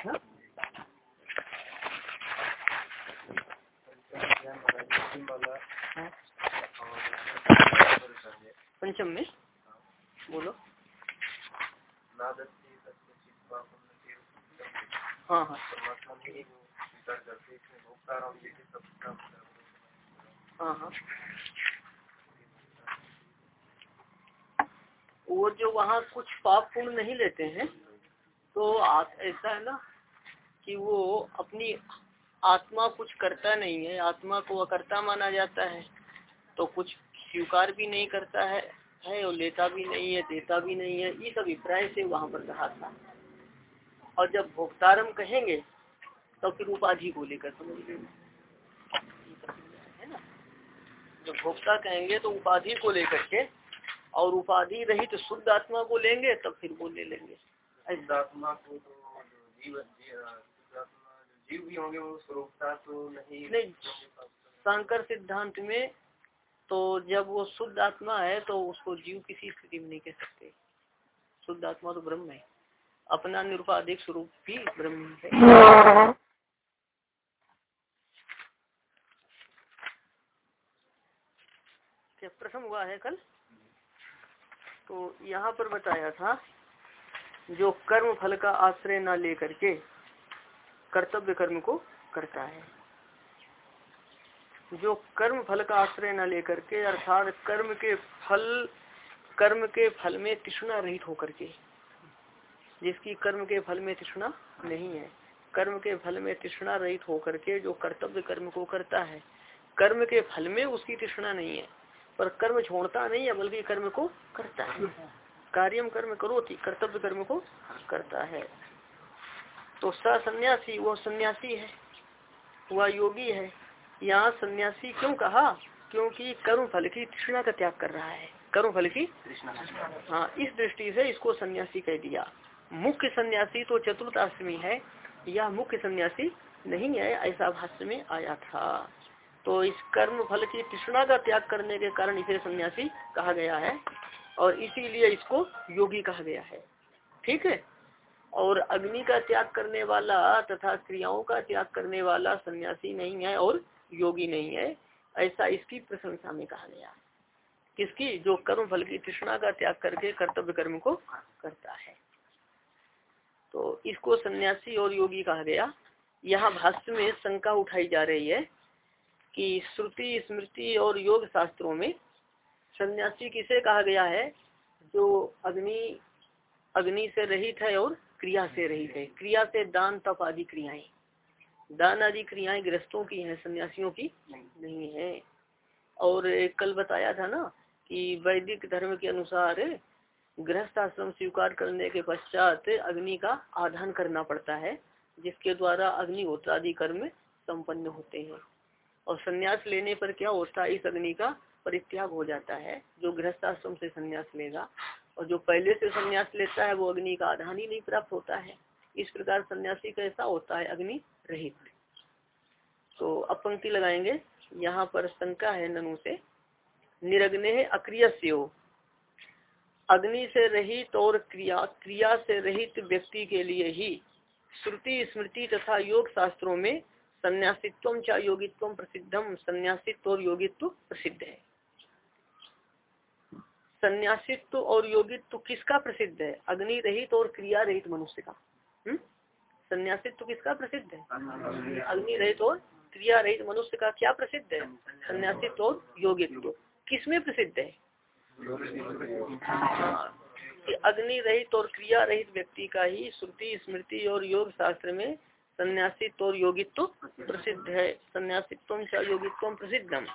हाँ। पंचम में? बोलो। हाँ हाँ। हाँ हाँ। वो जो वहाँ कुछ पाप पुण्य नहीं लेते हैं तो ऐसा है ना कि वो अपनी आत्मा कुछ करता नहीं है, आत्मा को अकर्ता माना जाता है तो कुछ स्वीकार भी नहीं करता है है और लेता भी नहीं है, देता भी नहीं है इस अभिप्राय से वहाँ पर कहा था। और जब भोक्तारम कहेंगे तो फिर उपाधि को लेकर समझ है ना? जब भोक्ता कहेंगे तो उपाधि को लेकर के और उपाधि रही तो शुद्ध आत्मा को लेंगे, तब फिर ले लेंगे। आत्मा को तो जीव भी होंगे, वो स्वरूपता तो नहीं। नहीं, शंकर सिद्धांत में तो जब वो शुद्ध आत्मा है तो उसको जीव किसी स्थिति में नहीं कह सकते। शुद्ध आत्मा तो ब्रह्म है। अपना निरुपाधिक स्वरूप भी ब्रह्म है। क्या प्रथम हुआ है कल? तो यहाँ पर बताया था, जो कर्म फल का आश्रय न लेकर के कर्तव्य कर्म को करता है। जो कर्म फल का आश्रय न लेकर के, अर्थात कर्म के फल, कर्म के फल में तृष्णा रहित होकर के, जिसकी कर्म के फल में तृष्णा नहीं है। कर्म के फल में तृष्णा रहित होकर के जो कर्तव्य कर्म को करता है, कर्म के फल में उसकी तृष्णा नहीं है। पर कर्म छोड़ता नहीं है, बल्कि कर्म को करता है। कार्यम कर्म करो कर्तव्य कर्म को करता है। तो सन्यासी वो सन्यासी है। वह योगी है। यहाँ सन्यासी क्यों कहा? क्योंकि कर्म फल की तृष्णा का त्याग कर रहा है। कर्म फल की हाँ। इस दृष्टि से इसको सन्यासी कह दिया। मुख्य सन्यासी तो चतुर्थाश्रमी है। यह मुख्य सन्यासी नहीं है ऐसा भाष्य में आया था। तो इस कर्म फल की तृष्णा का त्याग करने के कारण इसे सन्यासी कहा गया है और इसीलिए इसको योगी कहा गया है। ठीक है? और अग्नि का त्याग करने वाला तथा क्रियाओं का त्याग करने वाला सन्यासी नहीं है और योगी नहीं है, ऐसा इसकी प्रशंसा में कहा गया किसकी? जो कर्म फल की तृष्णा का त्याग करके कर्तव्य कर्म को करता है। तो इसको सन्यासी और योगी कहा गया। यहाँ भाष्य में शंका उठाई जा रही है कि श्रुति, स्मृति और योग शास्त्रों में सन्यासी किसे कहा गया है? जो अग्नि अग्नि से रहित है और क्रिया से रहित है क्रिया से दान तप आदि क्रियाएँ। दान आदि क्रियाएँ ग्रस्तों की हैं, सन्यासियों की नहीं है। और कल बताया था ना कि वैदिक धर्म के अनुसार गृहस्थ आश्रम स्वीकार करने के पश्चात अग्नि का आधान करना पड़ता है, जिसके द्वारा अग्निहोत्रादि कर्म संपन्न होते हैं। और संन्यास लेने पर क्या होता है? इस अग्नि का परित्याग हो जाता है, जो गृहस्थ आश्रम से संन्यास लेगा। और जो पहले से संन्यास लेता है, वो अग्नि का आधान ही नहीं प्राप्त होता है। इस प्रकार सन्यासी कैसा होता है? अग्नि रहित। तो अब पंक्ति लगाएँगे। यहाँ पर शंका है ननु से। निरग्ने अक्रिय अग्नि से रहित और क्रिया क्रिया से रहित व्यक्ति के लिए ही श्रुति, स्मृति तथा योग शास्त्रों में संन्यासित्व चा योगित्व प्रसिद्धम संन्यासित्व और योगित्व प्रसिद्ध है। संन्यासित्व और योगित्व किसका प्रसिद्ध है? अग्नि रहित और क्रिया रहित मनुष्य का। हम्म? संन्यासित्व किसका प्रसिद्ध है? अग्नि रहित और क्रिया रहित मनुष्य का क्या प्रसिद्ध है? संन्यासित्व और योगित्व किसमें प्रसिद्ध है? हाँ, कि अग्नि रहित और क्रिया रहित व्यक्ति का ही श्रुति स्मृति और योग शास्त्र में संन्यासित्व और योगित्व प्रसिद्ध है। संन्यासित्व योगित्व प्रसिद्धम।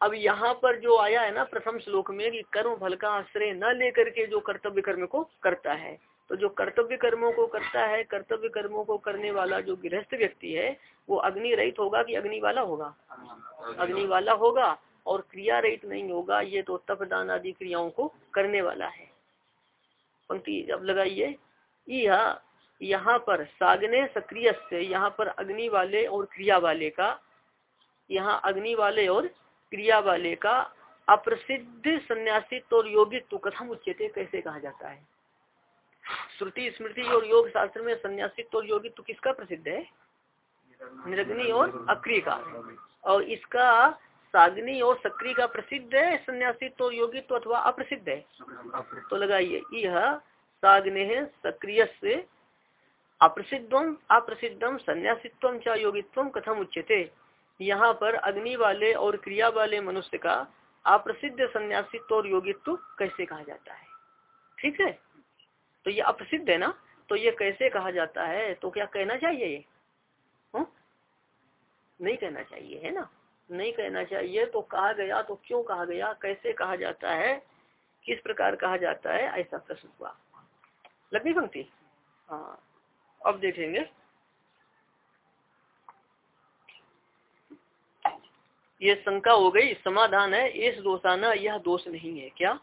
अब यहाँ पर जो आया है ना प्रथम श्लोक में कि कर्म फल का आश्रय न लेकर के जो कर्तव्य कर्म को करता है। तो जो कर्तव्य कर्मों को करता है, कर्तव्य कर्मों को करने वाला जो गृहस्थ व्यक्ति है, वो अग्नि रहित होगा कि अग्नि वाला होगा? अग्नि वाला होगा और क्रिया रहित नहीं होगा, ये तो तप दान आदि क्रियाओं को करने वाला है। पंक्ति अब लगाइए। यह यहाँ पर सागने सक्रिय से यहाँ पर अग्नि वाले और क्रिया वाले का, यहाँ अग्नि वाले और क्रिया वाले का अप्रसिद्ध संन्यासित्व और योगित्व कथम उच्चते कैसे कहा जाता है? श्रुति, स्मृति और योग शास्त्र में संन्यासित्व और योगित्व किसका प्रसिद्ध है? निरग्नि और अक्रिय का। और इसका साग्नि और सक्रिय का प्रसिद्ध है, संन्यासित्व और योगित्व अथवा अप्रसिद्ध है? तो लगाइए, यह साग्ने सक्रिय से अप्रसिद्धम अप्रसिद्धम संन्यासित्व योगित्व कथम उच्चते यहाँ पर अग्नि वाले और क्रिया वाले मनुष्य का अप्रसिद्ध संन्यासित्व और योगित्व कैसे कहा जाता है? ठीक है? तो ये अप्रसिद्ध है ना? तो ये कैसे कहा जाता है? तो क्या कहना चाहिए ये? हुँ? नहीं कहना चाहिए, है ना? नहीं कहना चाहिए तो कहा गया तो क्यों कहा गया? कैसे कहा जाता है? किस प्रकार कहा जाता है? ऐसा प्रश्न हुआ। लगी पंक्ति? हाँ। अब देखेंगे। ये शंका हो गई, समाधान है इस दोषाना यह दोष नहीं है, क्या?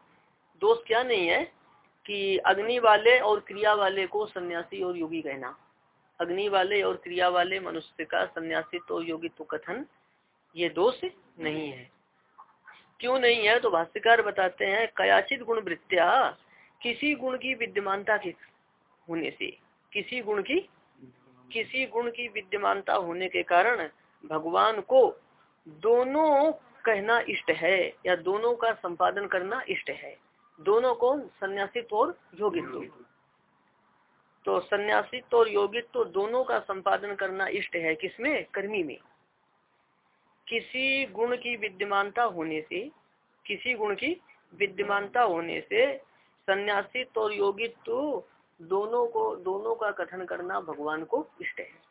दोष क्या नहीं है? कि अग्नि वाले और क्रिया वाले को सन्यासी और योगी कहना। अग्नि वाले और क्रिया वाले मनुष्य का सन्यासित्व और योगित्व कथन, ये दोष नहीं है। क्यों नहीं है? तो भाष्यकार बताते हैं, कयाचित गुण वृत्तिया, किसी गुण की विद्यमानता के होने से, किसी गुण की, किसी गुण की विद्यमानता होने के कारण भगवान को दोनों कहना इष्ट है या दोनों का संपादन करना इष्ट है। दोनों को संन्यासित्व और योगित्व। तो संन्यासित्व और योगित्व दोनों का संपादन करना इष्ट है किसमें? कर्मी में। किसी गुण की विद्यमानता होने से, किसी गुण की विद्यमानता होने से संन्यासित्व और योगित्व दोनों को, दोनों का कथन करना भगवान को इष्ट है।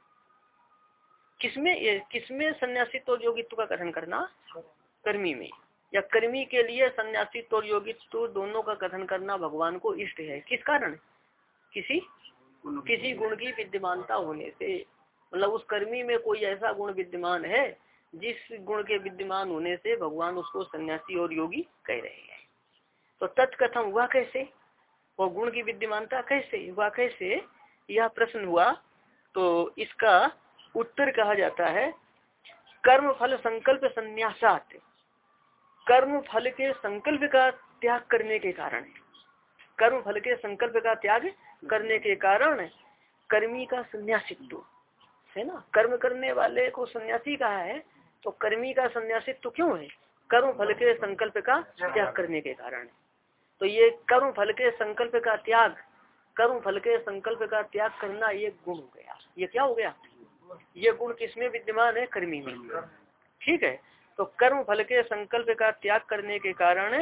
किसमें किसमें संन्यासित्व और योगित्व का कथन करना? कर्मी में। या कर्मी के लिए संन्यासित्व और योगित्व दोनों का कथन करना भगवान को इष्ट है। किस कारण? किसी? किसी गुण की विद्यमानता होने से। मतलब उस कर्मी में कोई ऐसा गुण विद्यमान है, जिस गुण के विद्यमान होने से भगवान उसको सन्यासी और योगी कह रहे हैं। तो तत्कथम हुआ कैसे? वो गुण की विद्यमानता कैसे? हुआ कैसे? यह प्रश्न हुआ। तो इसका उत्तर कहा जाता है कर्म फल संकल्प संन्यासात। कर्म फल के संकल्प का त्याग करने के कारण। कर्म फल के संकल्प का त्याग करने के कारण कर्मी का संन्यासित्व। है ना? कर्म करने वाले को सन्यासी कहा है तो कर्मी का संन्यासित्व क्यों है? कर्म फल के संकल्प का त्याग करने के कारण। तो ये कर्म फल के संकल्प का त्याग कर्म फल के संकल्प का त्याग करना ये गुण हो गया। ये क्या हो गया? ये गुण किसमें विद्यमान है? कर्मी में। ठीक है? तो कर्म फल के संकल्प का त्याग करने के कारण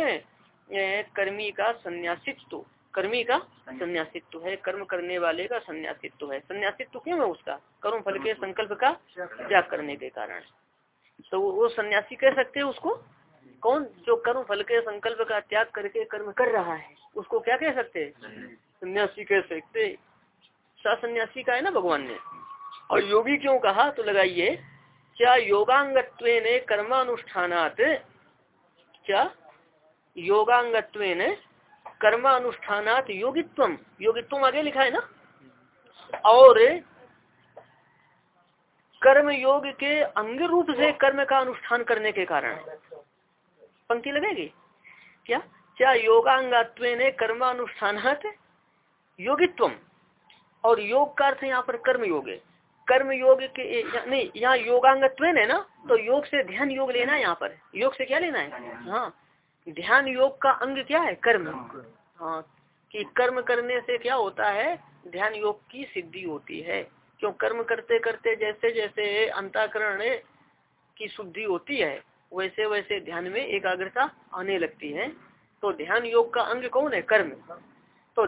कर्मी का संन्यासित्व, कर्मी का संन्यासित्व है। कर्म करने वाले का संन्यासित्व है। संन्यासित्व क्यों है उसका? कर्म फल के संकल्प का त्याग करने के कारण। तो वो सन्यासी कह सकते हैं उसको? कौन? जो कर्म फल के संकल्प का त्याग करके कर्म कर रहा है। उसको क्या कह सकते हैं? सन्यासी कह सकते सन्यासी का है ना भगवान ने? और योगी क्यों कहा? तो लगाइए। क्या योगांगत्व ने कर्मानुष्ठानात? क्या? योगांगत्व ने कर्मानुष्ठानात योगित्व। योगित्व आगे लिखा है ना? और कर्म योग के अंग रूप से कर्म का अनुष्ठान करने के कारण। पंक्ति लगेगी? क्या? क्या योगांगत्व ने कर्मानुष्ठान योगित्व। और योग का अर्थ यहाँ पर कर्म योग है। कर्म योग के नहीं यहाँ योगांगत्व है ना तो योग से ध्यान योग लेना है यहाँ पर योग से क्या लेना है? हाँ ध्यान योग का अंग क्या है? कर्म। हाँ कि कर्म करने से क्या होता है? ध्यान योग की सिद्धि होती है। क्यों? कर्म करते करते जैसे जैसे अंताकरण की शुद्धि होती है, वैसे वैसे ध्यान में एकाग्रता आने लगती है। तो ध्यान योग का अंग कौन है? कर्म। तो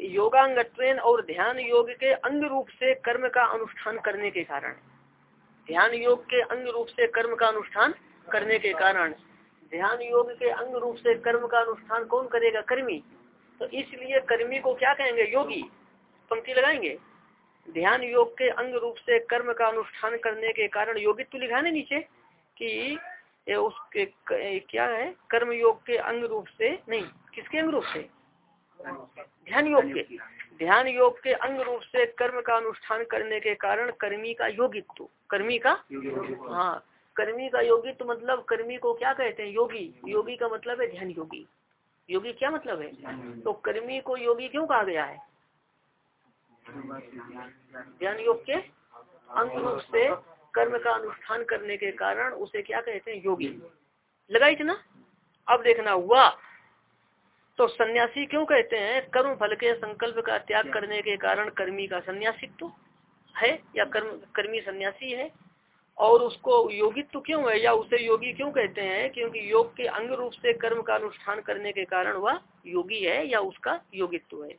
योगांगत्व और ध्यान योग के अंग रूप से कर्म का अनुष्ठान करने के कारण। ध्यान योग के अंग रूप से कर्म का अनुष्ठान करने के कारण। ध्यान योग के अंग रूप से कर्म का अनुष्ठान कौन करेगा? कर्मी। तो इसलिए कर्मी को क्या कहेंगे? योगी। पंक्ति लगाएँगे। ध्यान योग के अंग रूप से कर्म का अनुष्ठान करने के कारण योगित्व लिखा है नीचे कि उसके क्या है? कर्म योग के अंग रूप से नहीं, किसके अंग रूप से? ध्यान योग के, ध्यान योग के अंग रूप से कर्म का अनुष्ठान करने के कारण कर्मी का योगित्व, कर्मी का? हाँ कर्मी का योगित्व मतलब कर्मी को क्या कहते हैं? योगी योगी का मतलब है ध्यान योगी। योगी क्या मतलब है? तो कर्मी को योगी क्यों कहा गया है? ध्यान योग के अंग रूप से कर्म का अनुष्ठान करने के कारण उसे क्या कहते हैं? योगी। लगाई थी ना अब देखना, हुआ। तो सन्यासी क्यों कहते हैं? कर्म फल के संकल्प का त्याग करने के कारण कर्मी का सन्यासित्व है या कर्म कर्मी सन्यासी है? और उसको योगित्व तो क्यों है या उसे योगी क्यों कहते हैं? क्योंकि योग के अंग रूप से कर्म का अनुष्ठान करने के कारण वह योगी है या उसका योगित्व है।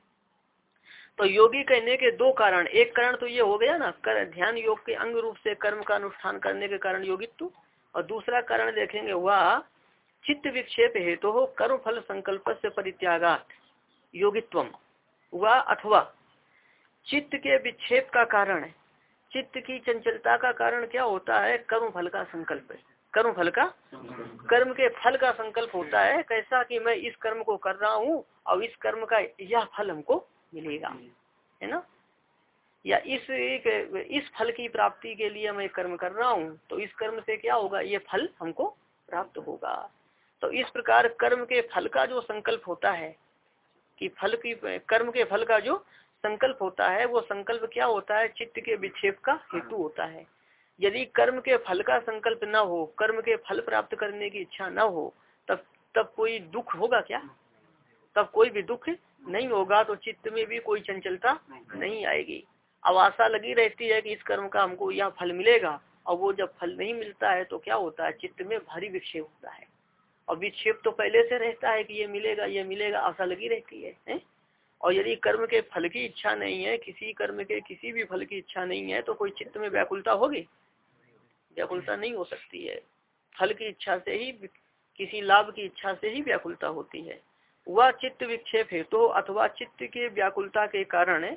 तो योगी कहने के दो कारण। एक कारण तो ये हो गया ना कर ध्यान योग के अंग रूप से कर्म का अनुष्ठान करने के कारण योगित्व। और दूसरा कारण देखेंगे वह चित्त विक्षेप हेतु हो कर्म फल संकल्प से परित्यागात। योगित्व व अथवा चित्त के विक्षेप का कारण। चित्त की चंचलता का कारण क्या होता है? कर्म फल का संकल्प। कर्म फल का कर्म के फल का संकल्प होता है कैसा कि मैं इस कर्म को कर रहा हूँ और इस कर्म का यह फल हमको मिलेगा। है ना? या इस एक इस फल की प्राप्ति के लिए मैं कर्म कर रहा हूँ तो इस कर्म से क्या होगा? ये फल हमको प्राप्त होगा। तो इस प्रकार कर्म के फल का जो संकल्प होता है, कि फल की, कर्म के फल का जो संकल्प होता है, वो संकल्प क्या होता है? चित्त के विक्षेप का हेतु होता है। यदि कर्म के फल का संकल्प न हो, कर्म के फल प्राप्त करने की इच्छा न हो, तब तब कोई दुख होगा क्या? तब कोई भी दुख नहीं होगा तो चित्त में भी कोई चंचलता नहीं आएगी। अब आशा लगी रहती है कि इस कर्म का हमको यह फल मिलेगा, और वो जब फल नहीं मिलता है तो क्या होता है? चित्त में भारी विक्षेप होता है। और विक्षेप तो पहले से रहता है कि ये मिलेगा ये मिलेगा आशा लगी रहती है, है? और यदि कर्म के फल की इच्छा नहीं है किसी कर्म के किसी भी फल की इच्छा नहीं है तो कोई चित्त में व्याकुलता होगी? व्याकुलता नहीं हो सकती है। फल की इच्छा से ही किसी लाभ की इच्छा से ही व्याकुलता होती है। वह चित्त विक्षेप है तो अथवा चित्त के व्याकुलता के कारण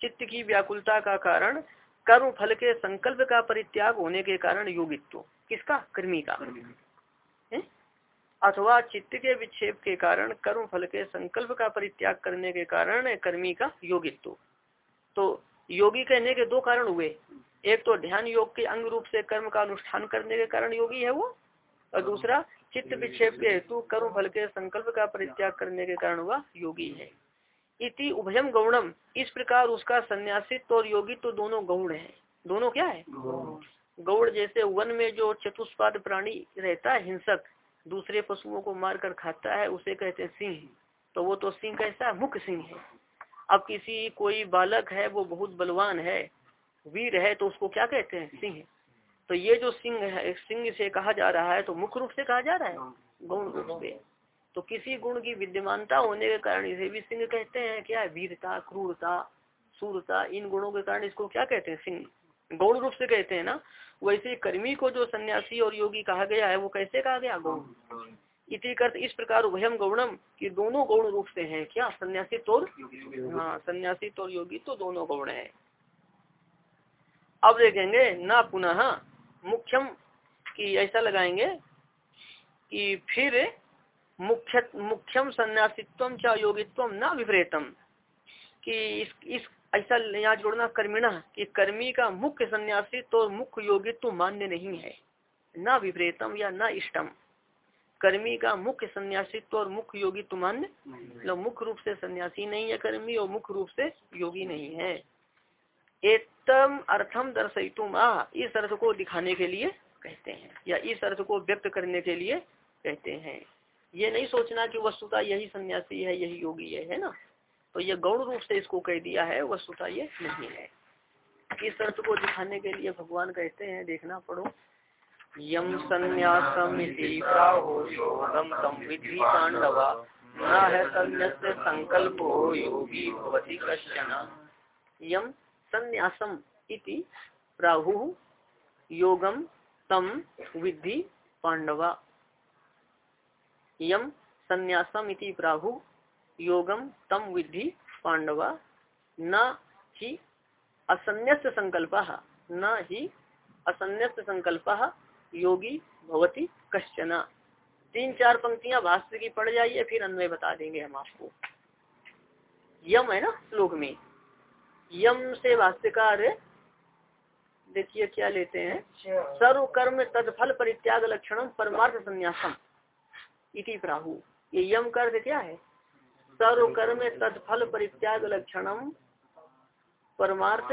चित्त की व्याकुलता का कारण कर्म फल के संकल्प का परित्याग होने के कारण योगित्व। किसका? कर्मी का। अथवा चित्त के विक्षेप के कारण कर्म फल के संकल्प का परित्याग करने के कारण कर्मी का योगित्व। तो योगी कहने के दो कारण हुए। एक तो ध्यान योग के अंग रूप से कर्म का अनुष्ठान करने के कारण योगी है वो और दूसरा चित्त विक्षेप के हेतु कर्म फल के संकल्प का परित्याग करने के कारण वह योगी है। इति उभयम गौणम इस प्रकार उसका संन्यासित्व और योगी तो दोनों गौण है। दोनों क्या है? गौड़ जैसे वन में जो चतुष्पाद प्राणी रहता है हिंसक दूसरे पशुओं को मारकर खाता है, उसे कहते हैं सिंह। तो वो तो सिंह कैसा मुख्य सिंह है। अब किसी कोई बालक है, वो बहुत बलवान है, वीर है तो उसको क्या कहते हैं? सिंह। तो ये जो सिंह है, सिंह से कहा जा रहा है तो मुख्य रूप से कहा जा रहा है? गौण रूप से। तो किसी गुण की विद्यमानता होने के कारण इसे भी सिंह कहते हैं। क्या वीरता, क्रूरता, सूरता, इन गुणों के कारण इसको क्या कहते हैं? सिंह। गौण रूप से कहते हैं ना वैसे कर्मी को जो सन्यासी और योगी कहा गया है, वो कैसे कहा गया? गौण। इसी कर इस प्रकार उभयम गौणम कि दोनों गौण रूप से हैं। क्या? सन्यासी तो हाँ सन्यासी तो योगी तो दोनों गौण है। अब देखेंगे ना पुनः मुख्यम की ऐसा लगाएँगे कि फिर मुख्य मुख्यम सन्यासित्व च योगित्व न विपरीतम। कि इस इस ऐसा यहाँ जोड़ना कर्मिणा कि कर्मी का मुख्य सन्यासी तो मुख्य योगी तो मान्य नहीं है। न विपरीतम या न इष्टम। कर्मी का मुख्य सन्यासित्व और मुख्य योगी तो मान्य? मतलब मुख्य रूप से सन्यासी नहीं है कर्मी और मुख्य रूप से योगी नहीं है। एतम अर्थम दर्शितुम आ इस अर्थ को दिखाने के लिए कहते हैं या इस अर्थ को व्यक्त करने के लिए कहते हैं। ये नहीं सोचना कि वस्तुता यही सन्यासी है यही योगी है है ना? तो ये गौण रूप से इसको कह दिया है, वस्तुता ये नहीं है। इस अर्थ को दिखाने के लिए भगवान कहते हैं, देखना पढ़ो। यम संन्यासम विधि पांडवा न है संकल्प योगी भवती कश्चन। यम संन्यासम इति प्राहु योगम तम विधि पांडवा यम संन्यासम इति प्राहु योगम तम विधि पांडवा न ही असन्यस्त संकल्प न ही असन्यस्त संकल्प योगी भवती कश्चना। तीन चार पंक्तियाँ भाष्य की पड़ जाइए फिर अन्वय बता देंगे हम आपको। यम है ना श्लोक में? यम से भाष्यकार देखिए क्या लेते हैं। सर्व कर्म तदफल परित्याग लक्षण परमार्थ संन्यासम इति प्राहु। ये यम कर क्या है? सर्व कर्म तत्फल परित्याग लक्षणम परमार्थ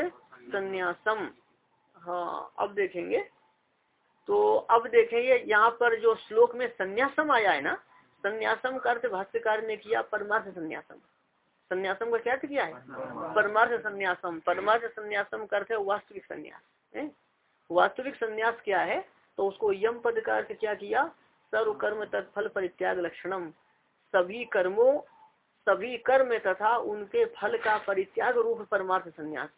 संन्यासम हाँ अब देखेंगे। तो अब देखेंगे, यहाँ पर जो श्लोक में संन्यासम आया है ना, संन्यासम का अर्थ भाष्यकार ने किया परमार्थ संन्यासम। संन्यासम का क्या किया है? परमार्थ संन्यासम। परमार्थ संन्यासम का अर्थ है वास्तविक संन्यास वास्तविक संन्यास क्या है? तो उसको यम पद का अर्थ क्या किया? सर्व कर्म तत्फल परित्याग लक्षणम सभी कर्मों सभी कर्म तथा उनके फल का परित्याग रूप परमार्थ संन्यास।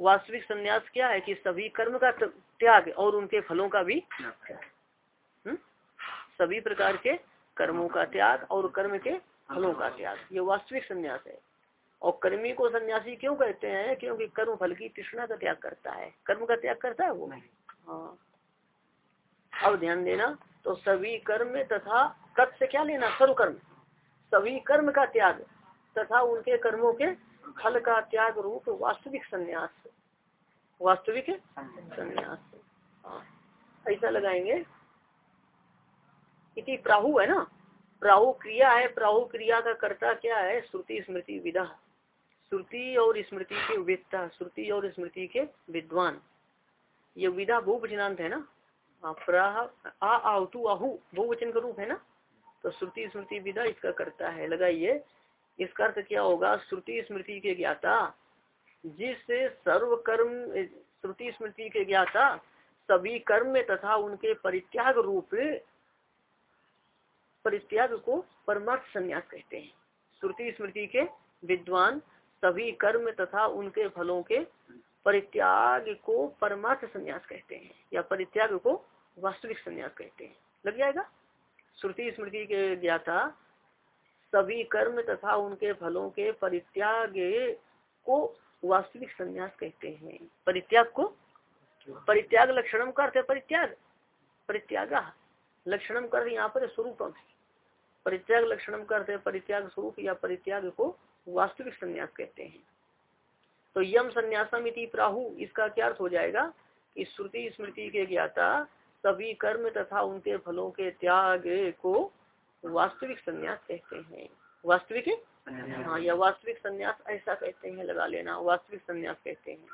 वास्तविक संन्यास क्या है कि सभी कर्म का त्याग और उनके फलों का भी हम्म? सभी प्रकार के कर्मों का त्याग और कर्म के फलों का त्याग। ये वास्तविक संन्यास है। और कर्मी को सन्यासी क्यों कहते हैं? क्योंकि कर्म फल की तृष्णा का त्याग करता है। कर्म का त्याग करता है वो? हाँ। अब ध्यान देना तो सभी कर्म तथा कत से क्या लेना? सर्व कर्म सभी कर्म का त्याग तथा उनके कर्मों के फल का त्याग रूप वास्तविक संन्यास। वास्तविक संन्यास। हाँ। ऐसा लगाएँगे। इति प्राहु है ना? प्राहु क्रिया है। प्राहु क्रिया का कर्ता क्या है? श्रुति स्मृति विदा श्रुति और स्मृति के विद्ता श्रुति और स्मृति के विद्वान। ये विदा बहुवचनांत है ना? हाँ, प्राह आ आहु बहुवचन का रूप है ना? तो श्रुति स्मृति विदा इसका करता है। लगाइए। इसका अर्थ क्या होगा? श्रुति स्मृति के ज्ञाता जिससे सर्व कर्म श्रुति स्मृति के ज्ञाता, सभी कर्म तथा उनके परित्याग रूप, परित्याग को परमार्थ संन्यास कहते हैं। श्रुति स्मृति के विद्वान सभी कर्म तथा उनके फलों के परित्याग को परमार्थ संन्यास कहते हैं, या परित्याग को वास्तविक संन्यास कहते हैं। लग जाएगा? श्रुति स्मृति के ज्ञाता, सभी कर्म तथा उनके फलों के परित्याग को वास्तविक संन्यास कहते हैं। परित्याग को? परित्याग लक्षणम करते परित्याग। परित्याग लक्षणम कर यहाँ पर स्वरूपम परित्याग लक्षणम करते परित्याग स्वरूप या परित्याग को वास्तविक संन्यास कहते हैं। तो यम संन्यासम इति प्राहु, इसका क्या अर्थ हो जाएगा कि श्रुति स्मृति के ज्ञाता सभी कर्म तथा उनके फलों के त्याग को वास्तविक संन्यास कहते हैं। वास्तविक हाँ? या वास्तविक संन्यास ऐसा कहते हैं लगा लेना वास्तविक संन्यास कहते हैं।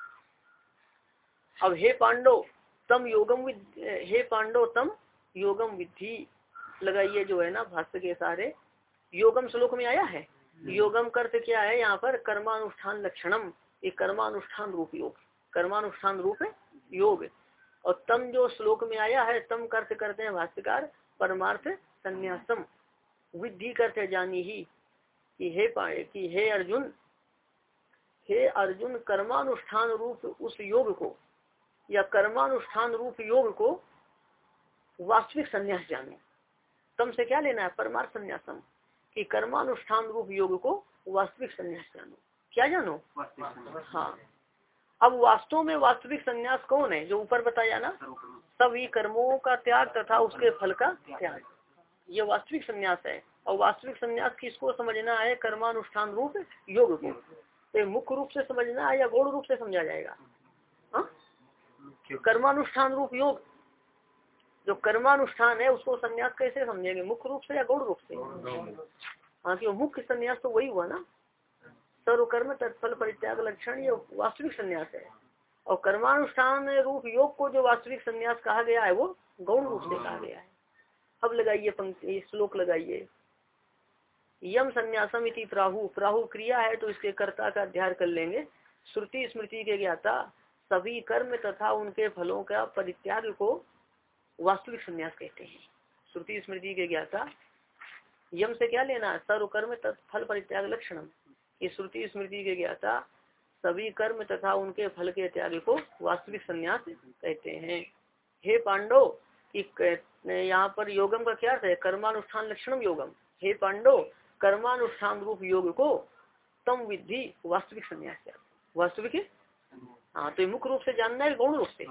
अब हे पांडव तम योगम हे पांडव तम योगम विधि लगाइए जो है ना भाष्य के सारे योगम श्लोक में आया है? योगम करते क्या है यहाँ पर? कर्मानुष्ठान लक्षणम। एक कर्मानुष्ठान रूप योग। कर्मानुष्ठान रूप योग। और तम जो श्लोक में आया है तम कर्त करते हैं भाष्यकार परमार्थ संन्यासम। विधि करते जानी ही कि हे पाए कि हे अर्जुन हे अर्जुन कर्मानुष्ठान रूप उस योग को या कर्मानुष्ठान रूप योग को वास्तविक संन्यास जानो। तम से क्या लेना है? परमार्थ संन्यासम। कि कर्मानुष्ठान रूप योग को वास्तविक संन्यास जानो। क्या जानो? हाँ। अब वास्तव में वास्तविक संन्यास कौन है? जो ऊपर बताया ना सभी कर्मों का त्याग तथा उसके फल का त्याग। ये वास्तविक संन्यास है। और वास्तविक संन्यास किसको समझना है? कर्मानुष्ठान रूप योग को। तो मुख्य रूप से समझना है या गौड़ रूप से समझा जाएगा? हाँ? कर्मानुष्ठान रूप योग। जो कर्मानुष्ठान है उसको संन्यास कैसे समझेंगे? मुख्य रूप से या गौड़ रूप से? हाँ क्यों मुख्य संन्यास तो वही हुआ ना। सर्व कर्म तत्फल परित्याग लक्षण ये वास्तविक संन्यास है और कर्मानुष्ठान रूप योग को जो वास्तविक संन्यास कहा गया है वो गौण रूप से कहा गया है अब लगाइए श्लोक लगाइए यम संन्यासम इति प्राहु प्राहु क्रिया है तो इसके कर्ता का अध्ययन कर लेंगे श्रुति स्मृति के ज्ञाता सभी कर्म तथा उनके फलों का परित्याग को वास्तविक संन्यास कहते हैं श्रुति स्मृति के ज्ञाता यम से क्या लेना सर्व कर्म फल परित्याग लक्षण इस श्रुति स्मृति के ज्ञाता सभी कर्म तथा उनके फल के त्याग को वास्तविक संन्यास कहते हैं। हे पांडव कि यहाँ पर योगम का क्या है? कर्मानुष्ठान लक्षणम योगम। हे पांडव कर्मानुष्ठान रूप योग को तम विधि वास्तविक संन्यास वास्तविक? हाँ तो मुख्य रूप से जानना है गौण रूप से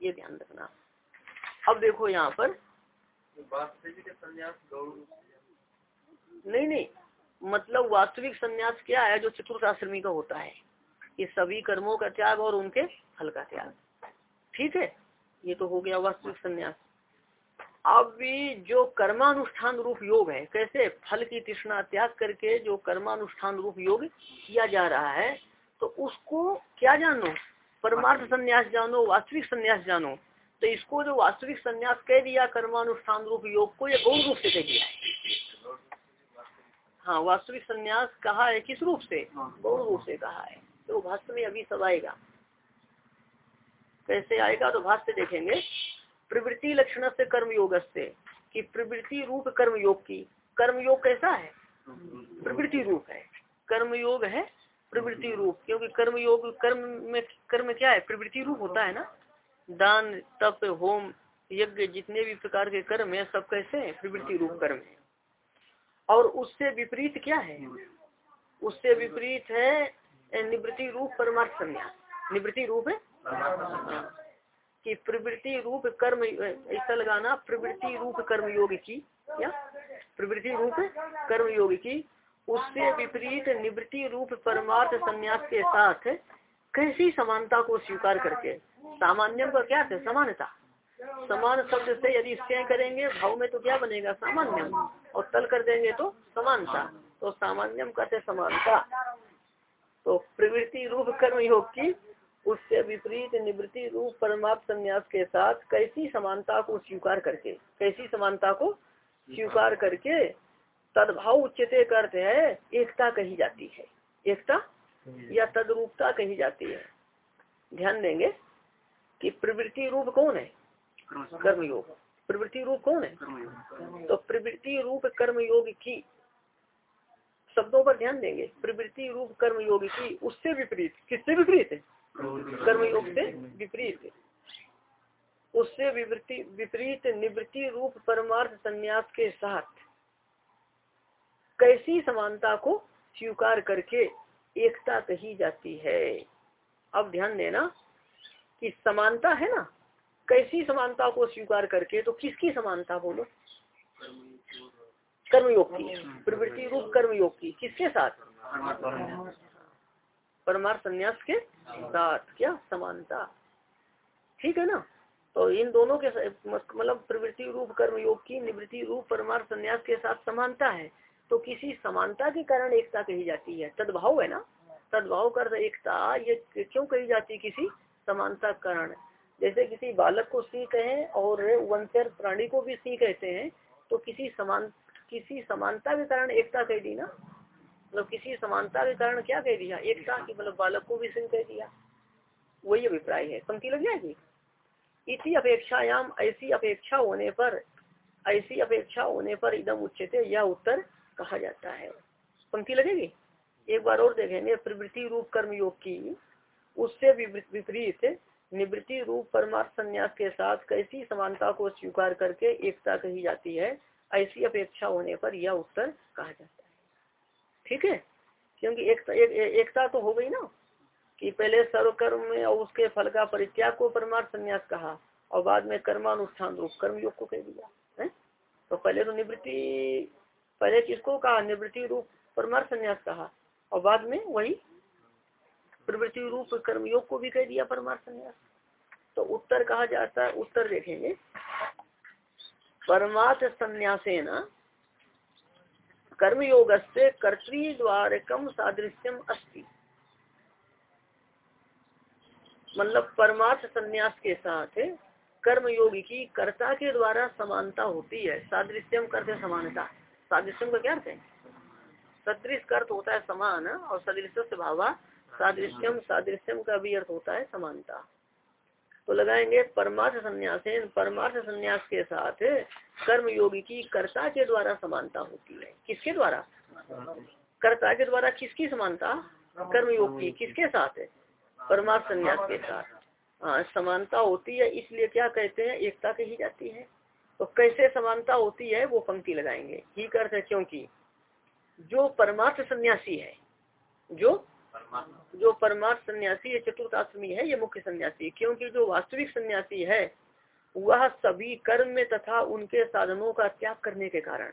ये ध्यान रखना। अब देखो यहाँ पर। नहीं नहीं मतलब वास्तविक संन्यास क्या है जो चतुर्थ आश्रमी का होता है? ये सभी कर्मों का त्याग और उनके फल का त्याग। ठीक है? ये तो हो गया वास्तविक संन्यास। अब जो कर्मानुष्ठान रूप योग है, कैसे? फल की तृष्णा त्याग करके जो कर्मानुष्ठान रूप योग किया जा रहा है तो उसको क्या जानो? परमार्थ संन्यास जानो, वास्तविक संन्यास जानो। तो इसको जो वास्तविक संन्यास कह दिया, कर्मानुष्ठान रूप योग को, ये गौर रूप से कह दिया है। हाँ वास्तविक संन्यास कहा है किस रूप से? गौर रूप से कहा है। तो भाष्य में अभी सब आएगा। कैसे आएगा? तो भाष्य देखेंगे। प्रवृत्ति लक्षण से कर्म योग से कि प्रवृत्ति रूप कर्म योग की। कर्म योग कैसा है? प्रवृत्ति रूप है। कर्म योग है प्रवृत्ति रूप क्योंकि कर्म योग कर्म में कर्म क्या है? प्रवृत्ति रूप होता है ना? दान तप होम यज्ञ जितने भी प्रकार के कर्म है सब कैसे है? प्रवृत्ति रूप कर्म है। और उससे विपरीत क्या है? उससे विपरीत है निवृत्ति रूप परमार्थ संन्यास। निवृत्ति रूप है? कि प्रवृत्ति रूप कर्म ऐसा लगाना, प्रवृत्ति रूप कर्म योग की या प्रवृत्ति रूप कर्म योग की, उससे विपरीत निवृत्ति रूप परमार्थ संन्यास के साथ कैसी समानता को स्वीकार करके, सामान्य का क्या है? समानता। समान शब्द से यदि स्त्य करेंगे, भाव में तो क्या बनेगा? सामान्यम। और तल कर देंगे तो समानता। तो सामान्यम कहते समानता। तो प्रवृत्ति रूप कर्म योग की, उससे विपरीत निवृत्ति रूप परमाप्त संन्यास के साथ कैसी समानता को स्वीकार करके, कैसी समानता को स्वीकार करके तदभाव उच्चते करते है, एकता कही जाती है। एकता या तदरूपता कही जाती है। ध्यान देंगे कि प्रवृत्ति रूप कौन है? कर्मयोग। प्रवृत्ति रूप कौन है? तो प्रवृत्ति रूप कर्मयोग की शब्दों पर ध्यान देंगे। प्रवृत्ति रूप कर्मयोग की उससे विपरीत किससे विपरीत है? कर्मयोग से विपरीत उससे विवृत्ति विपरीत निवृत्ति रूप परमार्थ संन्यास के साथ कैसी समानता को स्वीकार करके एकता कही जाती है? अब ध्यान देना कि समानता है ना? कैसी समानता को स्वीकार करके तो किसकी समानता बोलो? कर्मयोग की। प्रवृत्ति रूप कर्मयोग की। किसके साथ? परमार्थ संन्यास के साथ। क्या? समानता। ठीक है ना? तो इन दोनों के मतलब प्रवृत्ति रूप कर्म योग की, निवृत्ति रूप परमार्थ संन्यास के साथ समानता है। तो किसी समानता के कारण एकता कही जाती है। तदभाव है ना? तदभाव कर एकता, ये क्यों कही जाती है किसी समानता कारण? जैसे किसी बालक को सी कहें और वंशर प्राणी को भी सी कहते हैं तो किसी समान, किसी समानता के कारण एकता कह दी ना? मतलब किसी समानता के कारण क्या कह दिया? एकता की मतलब बालक को भी सिंह कह दिया। वही अभिप्राय है। पंक्ति लग जाएगी? इसी अपेक्षायाम, ऐसी अपेक्षा होने पर, ऐसी अपेक्षा होने पर एकदम उच्चते यह उत्तर कहा जाता है। पंक्ति लगेगी? एक बार और देखेंगे। प्रवृत्ति रूप कर्म योग की। उससे विपरीत निवृत्ति रूप परमार्थ संन्यास के साथ कैसी समानता को स्वीकार करके एकता कही जाती है ऐसी अपेक्षा होने पर यह उत्तर कहा जाता है। ठीक है? क्योंकि एकता एक, एकता तो हो गई ना कि पहले सर्वकर्म में और उसके फल का परित्याग को परमार्थ संन्यास कहा और बाद में कर्मानुष्ठान रूप कर्म योग को कह दिया है? तो पहले तो निवृत्ति पहले किसको कहा? निवृत्ति रूप परमार्थ संन्यास कहा और बाद में वही प्रवृत्ति रूप कर्मयोग को भी कह दिया परमार्थ संन्यास। तो उत्तर कहा जाता है, उत्तर देखेंगे। परमार्थ संन्यासे न कर्मयोग से कर्तृद्वारकम सादृश्यम अस्ति। मतलब परमार्थ संन्यास के साथ कर्मयोग की कर्ता के द्वारा समानता होती है, सादृश्यम करते समानता। सादृश्यम का क्या अर्थ है? सदृश अर्थ होता है समान और सदृश भावा सादृश्यम सादृश्यम का भी अर्थ होता है समानता। तो लगाएँगे परमार्थ संन्यास परमार्थ संन्यास के साथ कर्म योगी की कर्ता के द्वारा समानता होती है। किसके द्वारा? कर्ता के द्वारा किसकी समानता? कर्म योग की किसके साथ? है परमार्थ संन्यास के साथ। हाँ समानता होती है, इसलिए क्या कहते हैं? एकता कही जाती है। तो कैसे समानता होती है? वो पंक्ति लगाएँगे। ही करते क्योंकि जो परमार्थ सन्यासी है, जो जो परमार्थ सन्यासी है चतुर्थ आश्रमी है, ये मुख्य सन्यासी क्योंकि जो वास्तविक सन्यासी है, वह सभी कर्म में तथा उनके साधनों का त्याग करने के कारण।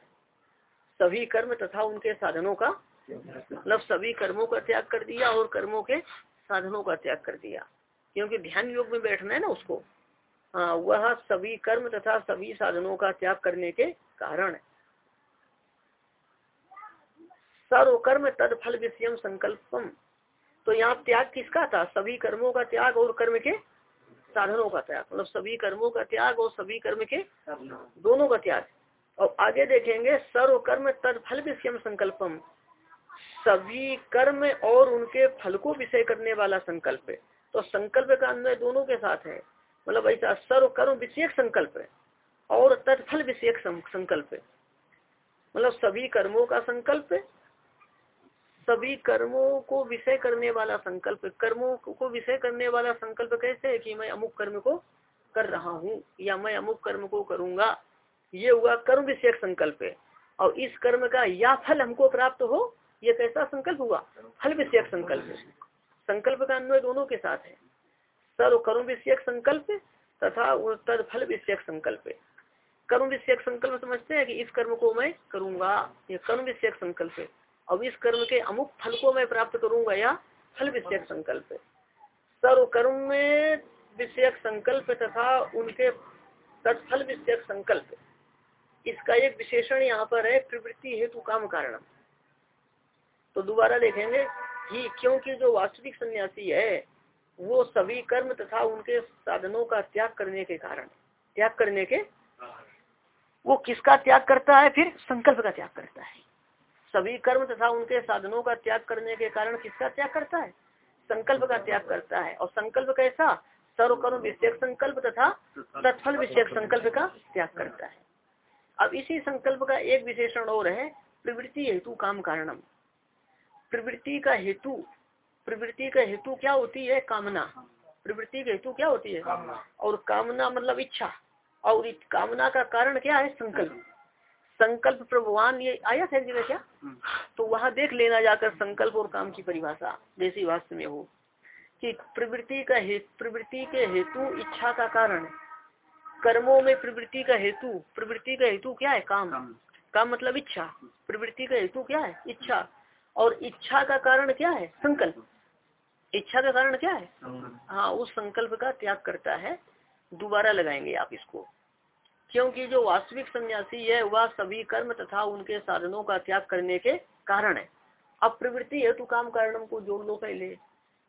सभी कर्म तथा उनके साधनों का मतलब सभी कर्मों का त्याग कर दिया और कर्मों के साधनों का त्याग कर दिया। क्योंकि ध्यान योग में बैठना है ना उसको। हाँ वह सभी कर्म तथा सभी साधनों का त्याग करने के कारण। सर्वकर्म तद फल विषयम संकल्पम। तो यहाँ त्याग किसका था? सभी कर्मों का त्याग और कर्म के साधनों का त्याग। मतलब सभी कर्मों का त्याग और सभी कर्म के दोनों का त्याग। और आगे देखेंगे सर्व कर्म तत्फल विषय संकल्पम। सभी कर्म और उनके फल को विषय करने वाला संकल्प है। तो संकल्प का अन्वय दोनों के साथ है। मतलब ऐसा सर्व कर्म विषयक संकल्प है और तत्फल विषयक संकल्प मतलब सभी कर्मों का संकल्प सभी कर्मों को विषय करने वाला संकल्प, कर्मों को विषय करने वाला संकल्प कैसे है कि मैं अमुक कर्म को कर रहा हूँ या मैं अमुक कर्म को करूँगा? ये हुआ कर्म विषय संकल्प है। और इस कर्म का या फल हमको प्राप्त हो, ये कैसा संकल्प हुआ? फल विषयक संकल्प संकल्प का अन्वय दोनों के साथ है। सर्व कर्म विषयक संकल्प तथा तद फल विषयक संकल्प कर्म विषयक संकल्प समझते हैं कि इस कर्म को मैं करूँगा। ये कर्म विषयक संकल्प अब इस कर्म के अमुक फल को मैं प्राप्त करूँगा या फल विषयक संकल्प सर्व कर्म में विषयक संकल्प तथा उनके तत्फल विषयक संकल्प। इसका एक विशेषण यहाँ पर है प्रवृत्ति हेतु काम कारण तो दोबारा देखेंगे ही क्योंकि जो वास्तविक सन्यासी है वो सभी कर्म तथा उनके साधनों का त्याग करने के कारण त्याग करने के वो किसका त्याग करता है? फिर संकल्प का त्याग करता है। सभी कर्म तथा उनके साधनों का त्याग करने के कारण किसका त्याग करता है? संकल्प का त्याग करता है। और संकल्प कैसा? सर्व कर्म विषयक संकल्प तथा तत्फल विषयक संकल्प का त्याग करता है। अब इसी संकल्प का एक विशेषण और है प्रवृत्ति हेतु काम कारणम। प्रवृत्ति का हेतु प्रवृत्ति का हेतु क्या होती है? कामना। प्रवृत्ति का हेतु क्या होती है? और कामना मतलब इच्छा। और कामना का कारण क्या है? संकल्प। संकल्प प्रभुवान ये आया था जगह क्या? हम्म। तो वहाँ देख लेना जाकर संकल्प और काम की परिभाषा जैसी वास्तव में हो। कि प्रवृत्ति का हेतु प्रवृत्ति के हेतु इच्छा का कारण। कर्मों में प्रवृत्ति का हेतु प्रवृत्ति का हेतु क्या है? काम। काम। मतलब इच्छा। प्रवृत्ति का हेतु क्या है? इच्छा। और इच्छा का कारण क्या है? संकल्प। इच्छा का कारण क्या है? हाँ उस संकल्प का त्याग करता है। दोबारा लगाएँगे आप इसको। क्योंकि जो वास्तविक सन्यासी है वह सभी कर्म तथा उनके साधनों का त्याग करने के कारण है। अब प्रवृत्ति हेतु काम कारणों को जोड़ लो पहले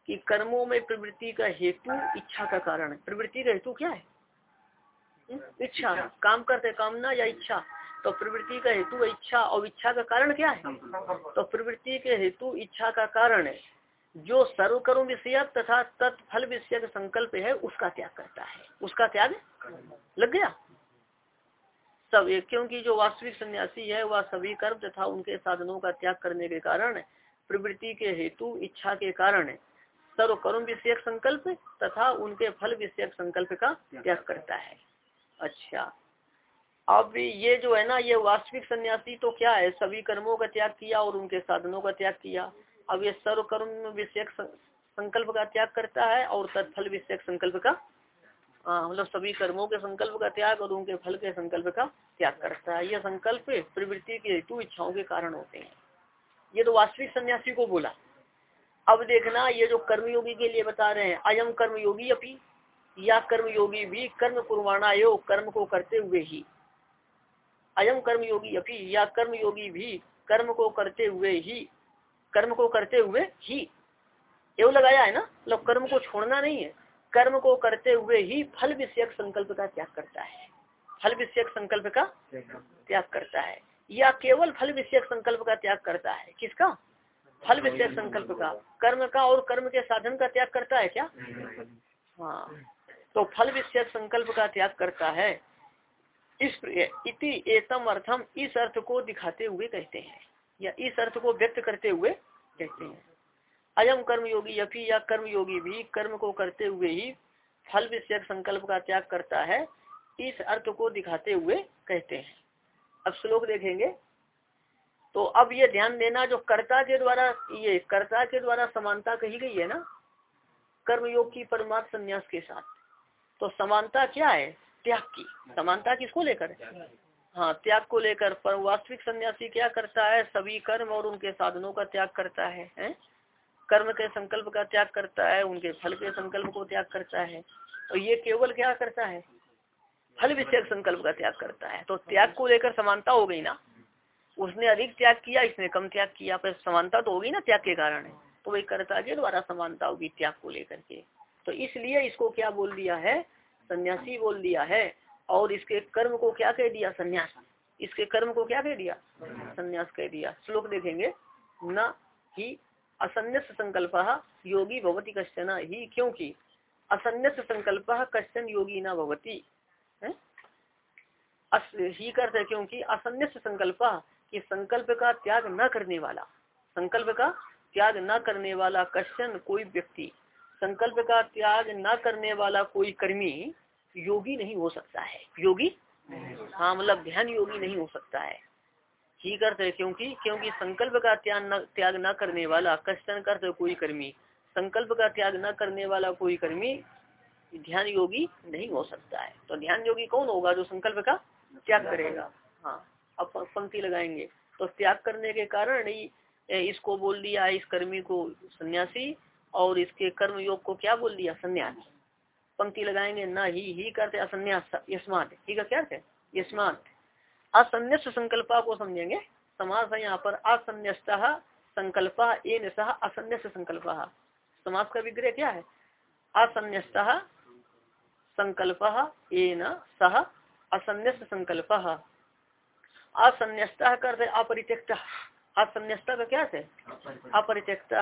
कि कर्मों में प्रवृत्ति का हेतु इच्छा का कारण है। प्रवृत्ति का हेतु क्या है? इच्छा। काम करते कामना या इच्छा? तो प्रवृत्ति का हेतु इच्छा और इच्छा का कारण क्या है? तो प्रवृत्ति के हेतु इच्छा का कारण है। जो सर्वकर्म विषय तथा तत्फल विषय संकल्प है उसका त्याग करता है। उसका त्याग लग गया? सब एक क्योंकि जो वास्तविक सन्यासी है वह सभी कर्म तथा उनके साधनों का त्याग करने के कारण प्रवृत्ति के हेतु इच्छा के कारण सर्व कर्म विषयक संकल्प तथा उनके फल विषयक संकल्प का त्याग करता है। अच्छा। अब ये जो है ना ये वास्तविक सन्यासी तो क्या है? सभी कर्मों का त्याग किया और उनके साधनों का त्याग किया। अब ये सर्व कर्म विषयक संकल्प का त्याग करता है और तत्फल विषयक संकल्प का हाँ, मतलब सभी कर्मों के संकल्प का त्याग और उनके फल के संकल्प का त्याग करता है। यह संकल्प प्रवृत्ति के हेतु इच्छाओं के कारण होते हैं। ये तो वास्तविक सन्यासी को बोला। अब देखना ये जो कर्मयोगी के लिए बता रहे हैं अयम कर्मयोगी अपनी या कर्मयोगी भी कर्म कुरवाना योग कर्म को करते हुए ही। अयम कर्मयोगी अपी या कर्मयोगी भी कर्म को करते हुए ही कर्म को करते हुए ही। एवं लगाया है ना? मतलब कर्म को छोड़ना नहीं है। कर्म को करते हुए ही फल विषयक संकल्प का त्याग करता है। फल विषयक संकल्प का त्याग करता है। या केवल फल विषयक संकल्प का त्याग करता है। किसका? फल विषयक संकल्प का। कर्म का और कर्म के साधन का त्याग करता है क्या? हाँ। तो फल विषयक संकल्प का त्याग करता है। इस इति एतम अर्थम इस अर्थ को दिखाते हुए कहते हैं। या इस अर्थ को व्यक्त करते हुए कहते हैं। अयम कर्म योगी यफी या कर्म योगी भी कर्म को करते हुए ही फल विषयक संकल्प का त्याग करता है इस अर्थ को दिखाते हुए कहते हैं। अब श्लोक देखेंगे। तो अब ये ध्यान देना जो कर्ता के द्वारा ये कर्ता के द्वारा समानता कही गई है ना कर्मयोग की परमात्म संन्यास के साथ। तो समानता क्या है? त्याग की। समानता किसको लेकर हाँ त्याग को लेकर। पर वास्तविक सन्यासी क्या करता है? सभी कर्म और उनके साधनों का त्याग करता है, है? कर्म के संकल्प का त्याग करता है, उनके फल के संकल्प को त्याग करता है, और ये केवल क्या करता है? फल विषय संकल्प का त्याग करता है। तो त्याग को लेकर समानता हो गई ना? उसने अधिक त्याग किया, इसने कम त्याग किया, पर समानता तो होगी ना त्याग के कारण? है तो वही कर्ता के द्वारा समानता होगी त्याग को लेकर के। तो इसलिए इसको क्या बोल दिया है? सन्यासी बोल दिया है। और इसके कर्म को क्या कह दिया? संन्यास। इसके कर्म को क्या कह दिया? सन्यास कह दिया। श्लोक देखेंगे। न ही असन्यास संकल्प योगी भवती कश्चन। ही क्योंकि असन्यास संकल्प कश्चन योगी न भवती। ही? करते क्योंकि असन्यास संकल्प कि संकल्प का त्याग न करने वाला। संकल्प का त्याग न करने वाला कश्चन कोई व्यक्ति संकल्प का त्याग न करने वाला कोई कर्मी योगी नहीं हो सकता है। योगी? हाँ मतलब ध्यान योगी नहीं हो सकता है। ही करते क्योंकि क्योंकि संकल्प का त्याग न त्याग न करने वाला कश्चन करते कोई कर्मी, संकल्प का त्याग न करने वाला कोई कर्मी ध्यान योगी नहीं हो सकता है। तो ध्यान योगी कौन होगा जो संकल्प का त्याग करेगा? हाँ अब पंक्ति लगाएँगे। तो त्याग करने के कारण ही इसको बोल दिया, इस कर्मी को सन्यासी, और इसके कर्म योग को क्या बोल दिया? संन्यास। पंक्ति लगाएँगे, न ही ही करते असन्यास यशमात ही का क्या है? यशमात असन्यास संकल्पा को समझेंगे। समास है यहाँ पर असन्यास्त संकल्पा एन सह असन्यास संकल्प। समास का विग्रह क्या है? असन्यास्त संकल्प एन सह असन्यास संकल्प। असन्यास्त करते अपरित्यक्त। असन्यास्त का क्या है? अपरित्यक्त।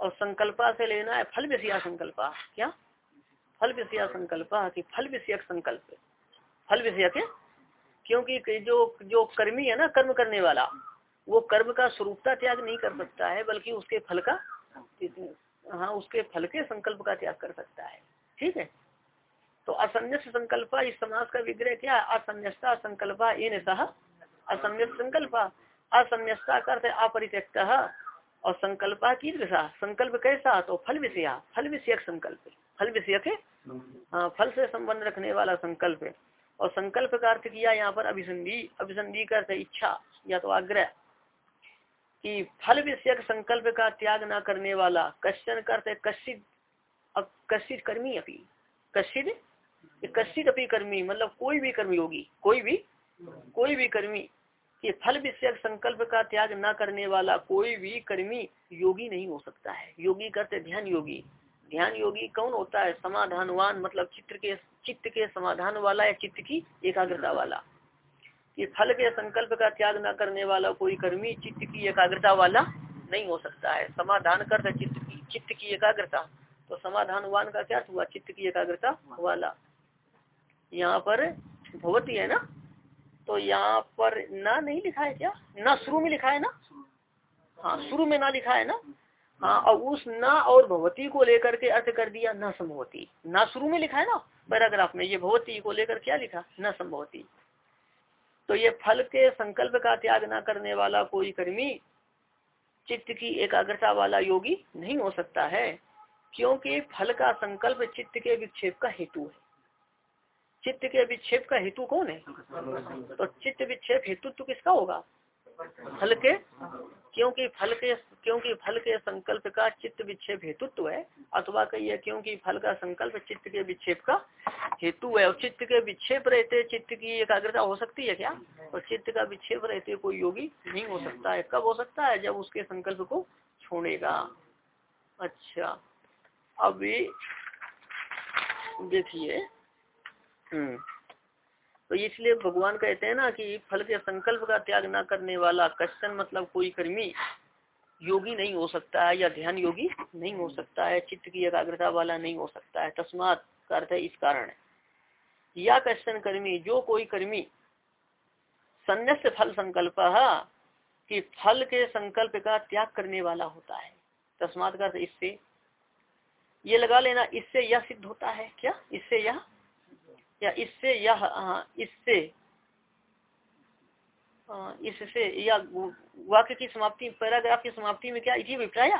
और संकल्पा से लेना है फल विषया संकल्प क्या? फल विषया संकल्प की फल विषयक संकल्प। फल विषय के क्योंकि जो जो कर्मी है ना, कर्म करने वाला, वो कर्म का स्वरूपता त्याग नहीं कर सकता है, बल्कि उसके फल का हाँ उसके फल के संकल्प का त्याग कर सकता है। ठीक है? तो असन्यास संकल्प, इस समाज का विग्रह क्या? असन्यस्ता संकल्प इन सह, असन्यास संकल्प। असन्यस्ता करते अपरित्यक्त। और संकल्प की दिशा, संकल्प कैसा? तो फल विषया, फल विषयक संकल्प। फल विषयक है? हाँ फल से संबंध रखने वाला संकल्प और संकल्प का अर्थ किया यहाँ पर अभिसंधि। अभिसंधि का अर्थ इच्छा या तो आग्रह कि फल विषयक संकल्प का त्याग न करने वाला, कश्चन करते कश्चित, अब कश्चित कर्मी अपी। कश्चित? कश्चित अपी कर्मी मतलब कोई भी कर्मी होगी, कोई भी कोई भी कर्मी कि फल विषयक संकल्प का त्याग न करने वाला कोई भी कर्मी योगी नहीं हो सकता है। योगी करते ध्यान योगी। ध्यान योगी कौन होता है? समाधानवान मतलब चित्र के, चित्त के समाधान वाला या चित्त की एकाग्रता वाला? कि फल के संकल्प का त्याग न करने वाला, कोई कर्मी चित्त की एकाग्रता वाला नहीं हो सकता है। समाधान कर चित्त की चित्त की एकाग्रता। तो समाधानवान का क्या हुआ? चित्त की एकाग्रता वाला। यहाँ पर भगवती है ना? तो यहाँ पर ना नहीं लिखा है क्या? ना शुरू में लिखा है ना? हाँ शुरू में ना लिखा है ना? हाँ और उस ना और भगवती को लेकर के अर्थ कर दिया न संभवती। ना शुरू में लिखा है ना, पैराग्राफ में, ये भगवती को लेकर क्या लिखा? न संभवती। तो ये फल के संकल्प का त्याग न करने वाला कोई कर्मी चित्त की एकाग्रता वाला योगी नहीं हो सकता है, क्योंकि फल का संकल्प चित्त के विक्षेप का हेतु है। चित्त के विक्षेप का हेतु कौन है? तो चित्त विक्षेप हेतु तो किसका होगा? फल के क्योंकि फल के, क्योंकि फल के संकल्प का चित्त विक्षेप हेतुत्व है, अथवा कहिए क्योंकि फल का संकल्प चित्त के विक्षेप का हेतु है, और चित्त के विक्षेप रहते चित्त की एकाग्रता हो सकती है क्या? और चित्त का विक्षेप रहते कोई योगी नहीं हो सकता है। कब हो सकता है? जब उसके संकल्प को छोड़ेगा। अच्छा अभी देखिए हम्म। तो इसलिए भगवान कहते हैं ना कि फल के संकल्प का त्याग ना करने वाला कश्चन मतलब कोई कर्मी योगी नहीं हो सकता है या ध्यान योगी नहीं हो सकता है, चित्त की एकाग्रता वाला नहीं हो सकता है, तस्मात का अर्थ है इस कारण या कश्चन कर्मी, जो कोई कर्मी संन्यास फल संकल्प कि फल के संकल्प का त्याग करने वाला होता है। तस्मात का इससे, ये लगा लेना, इससे यह सिद्ध होता है। क्या? इससे यह या इससे यह इससे इससे या वाक्य की समाप्ति, पैराग्राफ की समाप्ति में क्या इसी अभिप्राय?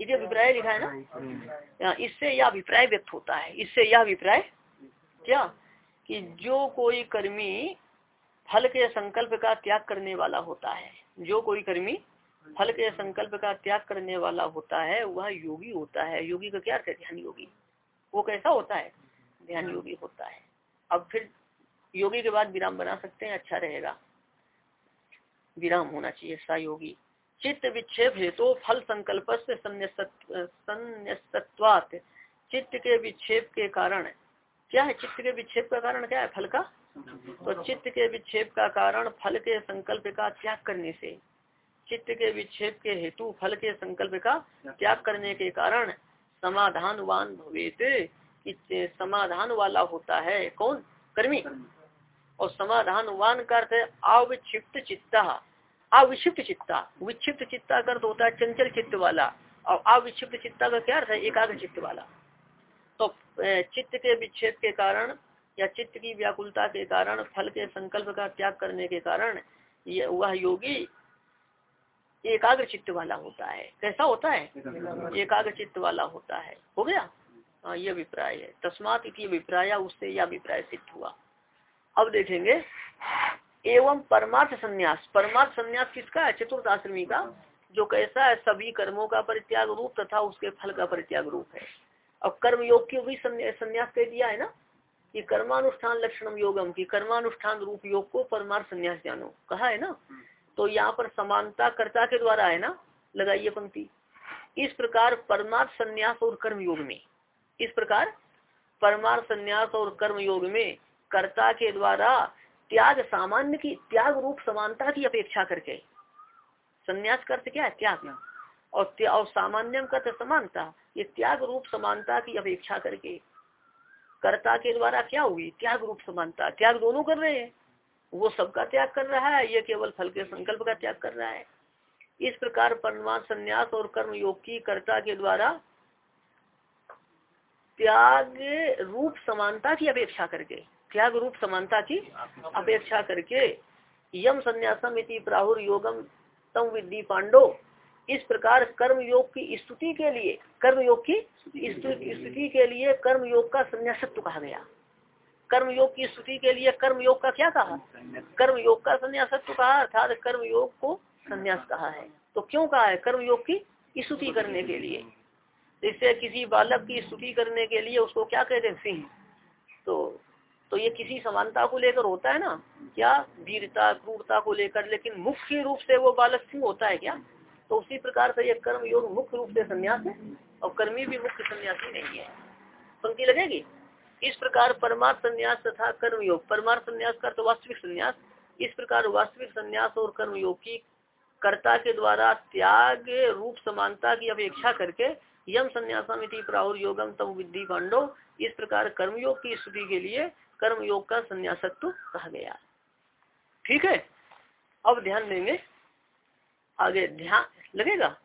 इसी अभिप्राय लिखा है ना? इससे यह अभिप्राय व्यक्त होता है। इससे यह अभिप्राय क्या? कि जो कोई कर्मी फल के संकल्प का त्याग करने वाला होता है, जो कोई कर्मी फल के संकल्प का त्याग करने वाला होता है, वह योगी होता है। योगी का क्या अर्थ है? ध्यान योगी। वो कैसा होता है? ध्यान योगी होता है। अब फिर योगी के बाद विराम बना सकते हैं अच्छा रहेगा। विराम होना चाहिए सा योगी। चित्त विक्षेप हेतु फल संकल्प से संन्यासत्वात। चित्त के विक्षेप के कारण। क्या है चित्त के विक्षेप का कारण? क्या है फल का? तो चित्त के विक्षेप का कारण फल के संकल्प का त्याग करने से। चित्त के विक्षेप के हेतु फल के संकल्प का त्याग करने के कारण समाधानवान भवेत। समाधान वाला होता है। कौन? कर्मी। और समाधानवान का अर्थ है अविक्षिप्त चित्ता। अविक्षिप्त चित्ता। विक्षिप्त चित्ता का अर्थ होता है चंचल चित्त वाला। और अविक्षिप्त चित्ता का क्या अर्थ है? एकाग्र चित्त वाला। तो चित्त के विक्षेप के कारण या चित्त की व्याकुलता के कारण फल के संकल्प का त्याग करने के कारण वह योगी एकाग्र चित्त वाला होता है। कैसा होता है? एकाग्र चित्त वाला होता है। हो गया? हाँ ये अभिप्राय है। तस्मात इति अभिप्राय, उससे यह अभिप्राय सिद्ध हुआ। अब देखेंगे। एवं परमार्थ संन्यास। परमार्थ संन्यास किसका है? चतुर्थ आश्रमी का, जो कैसा है, सभी कर्मों का परित्याग रूप तथा उसके फल का परित्याग रूप है। अब कर्म योग की भी संन्यास कह दिया है ना, कि कर्मानुष्ठान लक्षणम योगम, की कर्मानुष्ठान रूप योग को परमार्थ संन्यास जानो। कहा है ना? तो यहाँ पर समानता कर्ता के द्वारा है ना, लगाइए पंक्ति। इस प्रकार परमार्थ संन्यास और कर्म योग में इस प्रकार परमार्थ संन्यास और कर्म योग में कर्ता के द्वारा त्याग, सामान्य की त्याग रूप समानता की अपेक्षा करके। संन्यास कर्त क्या है? त्याग और और कर्त समानता। ये त्याग रूप समानता की अपेक्षा करके। कर्ता के द्वारा क्या हुई? त्याग रूप समानता। त्याग दोनों कर रहे हैं। वो सबका त्याग कर रहा है, ये केवल फल के संकल्प का त्याग कर रहा है। इस प्रकार परमात्म संन्यास और कर्म योग की कर्ता के द्वारा त्याग रूप समानता की अपेक्षा करके, त्याग रूप समानता की अपेक्षा करके यम संन्यासम इति प्राहुर योगम तम विद्धि पांडो। इस प्रकार कर्म योग की स्तुति के लिए, कर्म योग की स्तुति के लिए कर्म योग का संन्यासत्व कहा गया। कर्म योग की स्तुति के लिए कर्म योग का क्या कहा? कर्म योग का संन्यासत्व कहा, अर्थात कर्म योग को संन्यास कहा है। तो क्यों कहा है? कर्म योग की स्तुति करने के लिए। इससे किसी बालक की स्तुति करने के लिए उसको क्या कहते हैं? सिंह तो तो ये किसी समानता को लेकर होता है ना? क्या वीरता, क्रूरता को लेकर? लेकिन मुख्य रूप से वो बालक सिंह होता है क्या? तो उसी प्रकार से ये कर्म योग मुख्य रूप से संन्यास है, और कर्मी भी मुख्य संन्यासी नहीं है। पंक्ति लगेगी? इस प्रकार परमार्थ संन्यास तथा कर्म योग। परमार्थ संन्यास का तो वास्तविक संन्यास। इस प्रकार वास्तविक संन्यास और कर्मयोग की कर्ता के द्वारा त्याग रूप समानता की अपेक्षा करके यम संन्यासमिति प्राहुर योगम तम विद्धि पांडो इस प्रकार कर्मयोग की स्थिति के लिए कर्मयोग का संन्यासत्व कहा गया। ठीक है? अब ध्यान देंगे। आगे ध्यान लगेगा?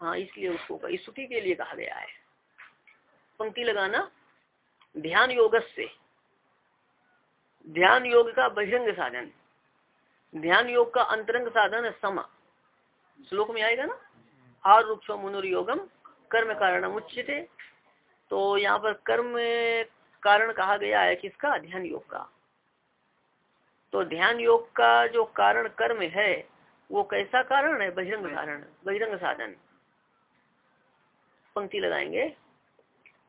हाँ इसलिए उसको स्तुति के लिए कहा गया है। पंक्ति लगाना। ध्यान योग से ध्यान योग का बहिरंग साधन। ध्यान योग का अंतरंग साधन समा। श्लोक में आएगा ना? आर रूप योगम कर्म कारण उच्चते तो यहाँ पर कर्म कारण कहा गया है किसका ध्यान योग का। तो ध्यान योग का जो कारण कर्म है, वो कैसा कारण है? बहिरंग कारण, बहिरंग साधन। पंक्ति लगाएँगे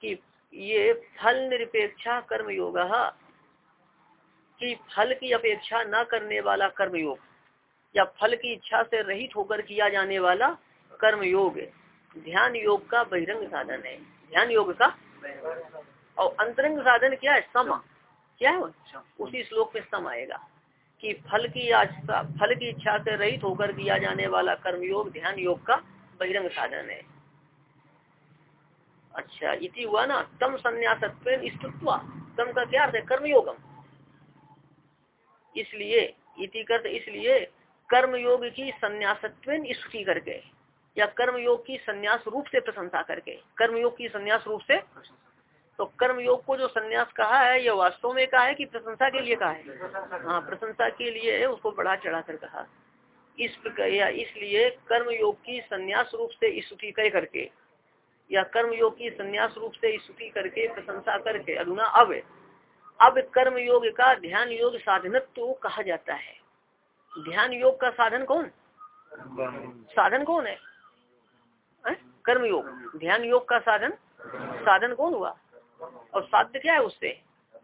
कि ये फल निरपेक्षा कर्म योग कि फल की अपेक्षा न करने वाला कर्म योग या फल की इच्छा से रहित होकर किया जाने वाला कर्म योग ध्यान योग का बहिरंग साधन है। ध्यान योग का और अंतरंग साधन क्या है? सम। क्या है उसी श्लोक में सम आएगा कि फल की आशा फल की इच्छा से रहित होकर किया जाने वाला कर्म योग ध्यान योग का बहिरंग साधन है। अच्छा इति हुआ ना, तम संन्यासत्व स्तुत्वा तम का क्या अर्थ है? कर्मयोगम। इसलिए, इति करते इसलिए कर्मयोग की संन्यासत्व स्तुति करके। या कर्मयोग की संन्यास रूप से प्रशंसा करके कर्मयोग की संन्यास रूप से तो कर्मयोग को जो संन्यास कहा है यह वास्तव में कहा है कि प्रशंसा के लिए कहा है? हाँ प्रशंसा के लिए उसको बढ़ा चढ़ा कर कहा। इस प्रकार या इसलिए कर्मयोग की संन्यास रूप से स्तुति कह करके या कर्म योग की संन्यास रूप से स्तुति करके प्रशंसा करके अरुणा अब अब कर्म योग का ध्यान योग साधनत्व कहा जाता है। ध्यान योग का साधन कौन? साधन कौन है? कर्म योग, ध्यान योग का साधन साधन कौन हुआ? और साध्य क्या है उससे?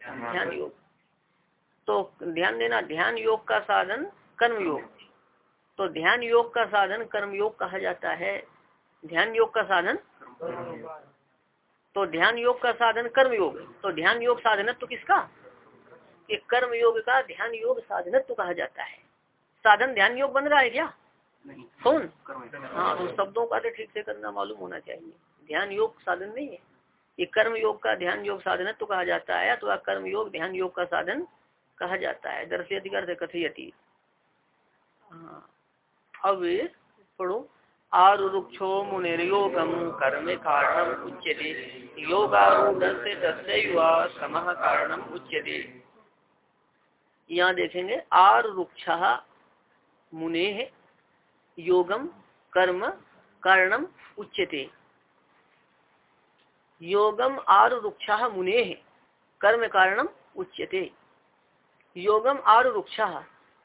ध्यान योग। तो ध्यान देना, ध्यान योग का साधन, कर्म योग। तो ध्यान योग का साधन, कर्म योग कहा जाता है। ध्यान योग का साधन? तो ध्यान योग का साधन, कर्म योग। तो ध्यान योग साधनत्व किसका? कि कर्म योग का ध्यान योग साधनत्व कहा जाता है। साधन ध्यान योग बन रहा है क्या? कौन? हाँ तो शब्दों का तो ठीक से करना मालूम होना चाहिए। ध्यान योग साधन नहीं है। ये कर्म योग का ध्यान योग साधन तो कहा जाता है, अथवा कर्म योग ध्यान योग का साधन कहा जाता है। दर्शयति अर्थ कथयति। हाँ। अब पढ़ो। आरुक्षो मुनिर्योगम कर्म कारणम उच्यते। योगारूढ़ से सम कारणम उच्यते। यहाँ देखेंगे आरुक्ष मुने योगम कर्म कारणम उच्यते। योगम आरुक्ष मुने कर्म कारणम उच्यते। योगम आरुक्ष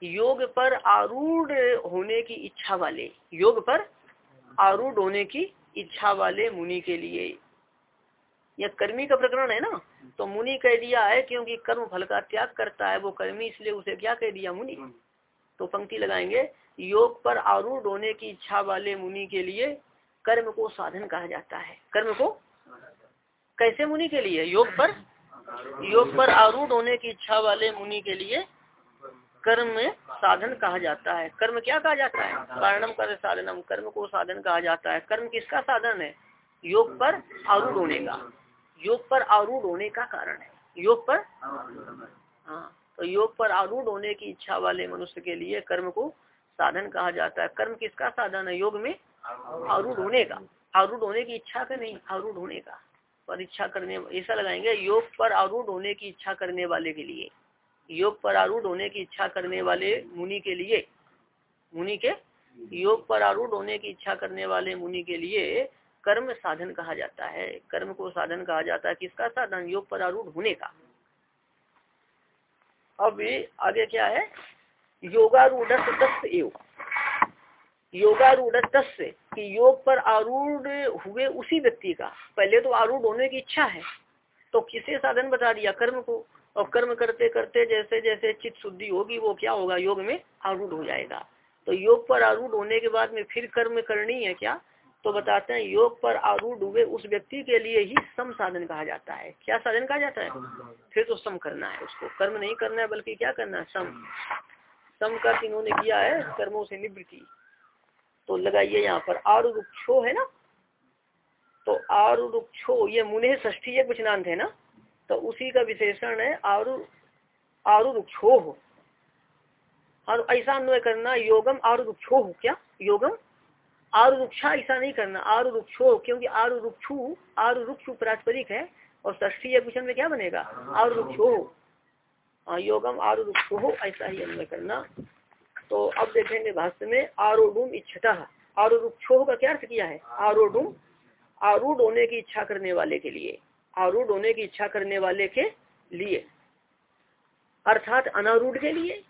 योग पर आरूढ़ होने की इच्छा वाले योग पर आरूढ़ होने की इच्छा वाले मुनि के लिए। यह कर्मी का प्रकरण है ना? तो मुनि कह दिया है क्योंकि कर्म फल का त्याग करता है वो कर्मी इसलिए उसे क्या कह दिया मुनि? तो पंक्ति लगाएँगे योग पर आरूढ़ होने की इच्छा वाले मुनि के लिए कर्म को साधन कहा जाता है। कर्म को? कैसे मुनि के लिए? योग पर? योग पर आरूढ़ होने की इच्छा वाले मुनि के लिए कर्म साधन कहा जाता है। कर्म क्या कहा जाता है? कारणम कर साधनम। कर्म को साधन कहा जाता है। कर्म किसका साधन है? योग पर आरूढ़ होने का। योग पर आरूढ़ होने का कारण है। योग पर? हाँ तो योग पर आरूढ़ होने की इच्छा वाले मनुष्य के लिए कर्म को साधन कहा जाता है। कर्म किसका साधन है? योग में आरूढ़ होने का। आरूढ़ होने की इच्छा का नहीं, आरूढ़ होने का। पर इच्छा करने, ऐसा लगाएँगे, योग पर आरूढ़ होने की इच्छा करने वाले के लिए। योग पर आरूढ़ होने की इच्छा करने वाले मुनि के लिए, मुनि के? योग पर आरूढ़ होने की इच्छा करने वाले मुनि के लिए कर्म साधन कहा जाता है। कर्म को साधन कहा जाता है। किसका साधन? योग पर आरूढ़ होने का। अब आगे क्या है? योगारूढ़ तस् एव। योगारूढ़ कि योग पर आरूढ़ हुए उसी व्यक्ति का। पहले तो आरूढ़ होने की इच्छा है तो किसे साधन बता दिया? कर्म को। और कर्म करते करते जैसे जैसे चित्त शुद्धि होगी वो क्या होगा? योग में आरूढ़ हो जाएगा। तो योग पर आरूढ़ होने के बाद में फिर कर्म करनी है क्या? तो बताते हैं योग पर आरूढ़ हुए उस व्यक्ति के लिए ही सम साधन कहा जाता है। क्या साधन कहा जाता है? फिर तो सम करना है उसको। कर्म नहीं करना है बल्कि क्या करना है? सम। सम का इन्होंने किया है, कर्मों से निवृत्ति। तो लगाइए यहाँ पर आरुक्षो है ना? तो आरुक्षो ये मुने ष्ठी एक वचनांत है ना? तो उसी का विशेषण है, आरु आरुक्षो हो। और ऐसा अन्वय करना, योगम आरुक्षो हो क्या? योगम? आरुक्षा ऐसा नहीं करना आरु आरुक्षो क्योंकि आरु आरुक्षु आरुक्षु प्रास्परिक है, और ष्ठी में क्या बनेगा? आरुक्षो हाँ। योगम आरुक्षो हो ऐसा ही अन्वय करना। तो अब देखेंगे भाष्य में आरोडुम इच्छता। आरुक्षो का क्या अर्थ किया है? आरोडुम आरूढ़ होने की इच्छा करने वाले के लिए। आरूढ़ होने की इच्छा करने वाले के लिए। अर्थात अनारूढ़ के लिए।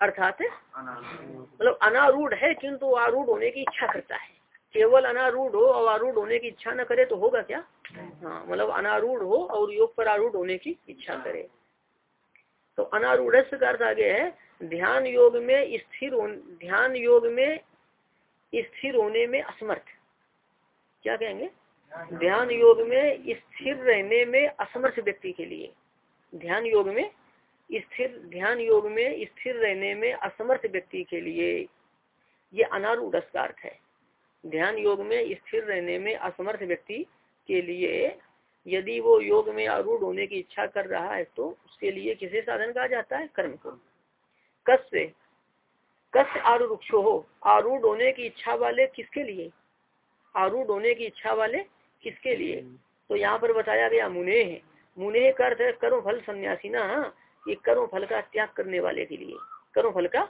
अर्थात मतलब अनारूढ़ है, किंतु आरूढ़ होने की इच्छा करता है। केवल अनारूढ़ हो और आरूढ़ होने की इच्छा न करे तो होगा क्या? हाँ मतलब अनारूढ़ हो और योग पर आरूढ़ होने की इच्छा करे। तो अनारूढ़ का अर्थ आगे है, ध्यान योग में स्थिर ध्यान योग में स्थिर होने में असमर्थ। क्या कहेंगे? ध्यान योग में स्थिर रहने में असमर्थ व्यक्ति के लिए। ध्यान योग में स्थिर, ध्यान योग में स्थिर रहने में असमर्थ व्यक्ति के लिए ये अनारूढ़ का अर्थ है। ध्यान योग में स्थिर रहने में असमर्थ व्यक्ति के लिए यदि वो योग में आरूढ़ होने की इच्छा कर रहा है तो उसके लिए किसे साधन कहा जाता है? कर्म को। कस से कस आरूढ़ हो। आरूढ़ होने की इच्छा वाले किसके लिए? आरूढ़ होने की इच्छा वाले किसके लिए? तो यहाँ पर बताया गया मुने है। मुने का है कर्म फल सन्यासी ना, ये कर्म फल का त्याग करने वाले के लिए। कर्म फल का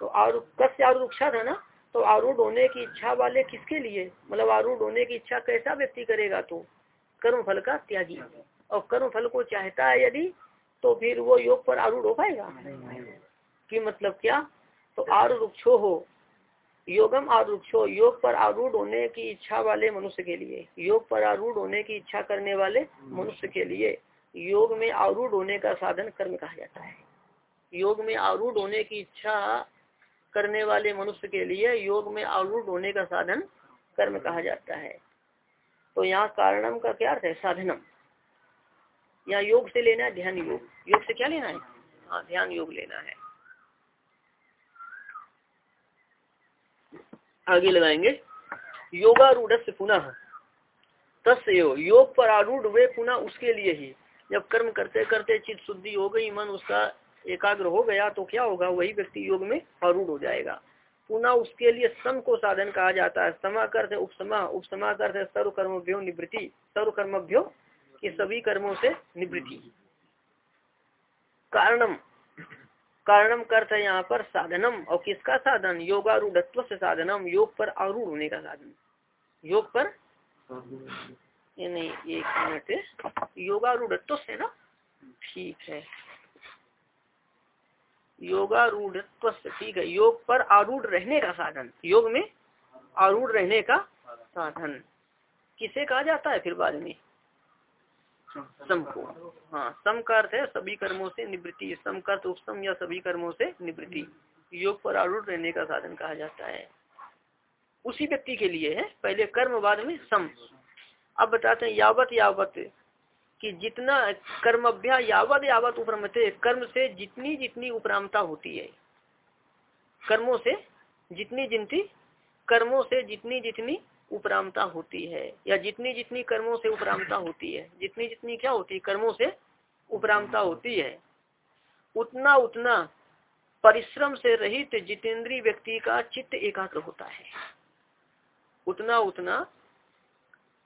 तो आरू, कस आरूक्षा था ना तो आरूढ़ होने की इच्छा वाले किसके लिए? मतलब आरूढ़ होने की इच्छा कैसा व्यक्ति करेगा तो? कर्म फल का त्यागी। और कर्म फल को चाहता है यदि तो फिर वो योग पर आरूढ़ हो पाएगा। कि मतलब क्या? तो आरुक्षो हो। योगम आरूढ़ो योग पर आरूढ़ होने की इच्छा वाले मनुष्य के लिए। योग पर आरूढ़ होने की इच्छा करने वाले मनुष्य के लिए योग में आरूढ़ होने का साधन कर्म कहा जाता है। योग में आरूढ़ होने की इच्छा करने वाले मनुष्य के लिए योग में आरूढ़ होने का साधन कर्म कहा जाता है। तो यहाँ कारणम का क्या अर्थ है? साधनम। यहाँ योग से लेना है, ध्यान योग। योग से क्या लेना है? हाँ ध्यान योग लेना है। आगे लगाएँगे। योगारूढ़ से पुनः। तस्य योग पर आरूढ़ हुए पुनः उसके लिए ही। जब कर्म करते करते चित्त शुद्धि हो गई, मन उसका एकाग्र हो गया तो क्या होगा? वही व्यक्ति योग में आरूढ़ हो जाएगा। पुनः उसके लिए सम को साधन कहा जाता है। समा करते उपसमा उपसमा करते सर्व कर्मभ्यो निवृत्ति। सर्व कर्मभ्यो के सभी कर्मों से निवृत्ति। कारणम कारणम करते है यहाँ पर साधनम। और किसका साधन? योगारूढ़ से साधनम। योग पर आरूढ़ होने का साधन। योग पर नहीं, एक मिनट। योगारूढ़ से ना? ठीक है। योगारूढ़ ठीक है। योग पर आरूढ़ रहने का साधन। योग में आरूढ़ रहने का साधन। किसे कहा जाता है फिर बाद में? सम को। हाँ सम का अर्थ है सभी कर्मों से निवृत्ति। सम का उपसम या सभी कर्मों से निवृत्ति। योग पर आरूढ़ रहने का साधन कहा जाता है। उसी व्यक्ति के लिए है। पहले कर्म, बाद में सम। अब बताते हैं यावत यावत। कि जितना कर्म अभ्या यावत यावत उपरमते, कर्म से जितनी जितनी उपरामता होती है। कर्मों से जितनी जितनी कर्मों से जितनी जितनी उपरामता होती है, या जितनी जितनी कर्मों से उपरामता होती है, जितनी जितनी क्या होती है? कर्मों से उपरामता होती है। उतना उतना परिश्रम से रहित जितेंद्रीय व्यक्ति का चित्त एकाग्र होता है। उतना उतना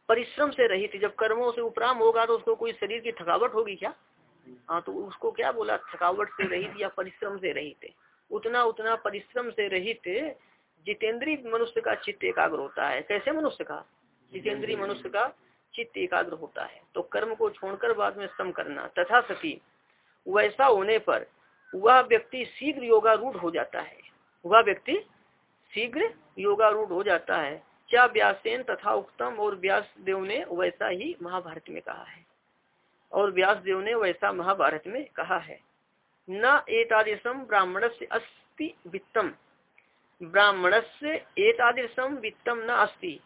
परिश्रम से रहित जब कर्मों से उपराम होगा तो उसको कोई शरीर की थकावट होगी क्या? हाँ तो उसको क्या बोला? थकावट से रहित या परिश्रम से रहित? उतना उतना परिश्रम से रहित जितेंद्रीय मनुष्य का चित्त एकाग्र होता है। कैसे मनुष्य का? जितेंद्रीय मनुष्य का चित्त एकाग्र होता है। तो कर्म को छोड़कर बाद में सम करना। तथा सती वैसा होने पर वह व्यक्ति शीघ्र योगारूढ़ हो जाता है। वह व्यक्ति शीघ्र योगारूढ़ हो जाता है। क्या व्यासेन तथा उत्तम और व्यास देव ने वैसा ही महाभारत में कहा है। और व्यास देव ने वैसा महाभारत में कहा है। न एतादृशम ब्राह्मण से अस्ति वित्तम। ब्राह्मण से एतादृशम वित्तम न अस्ति।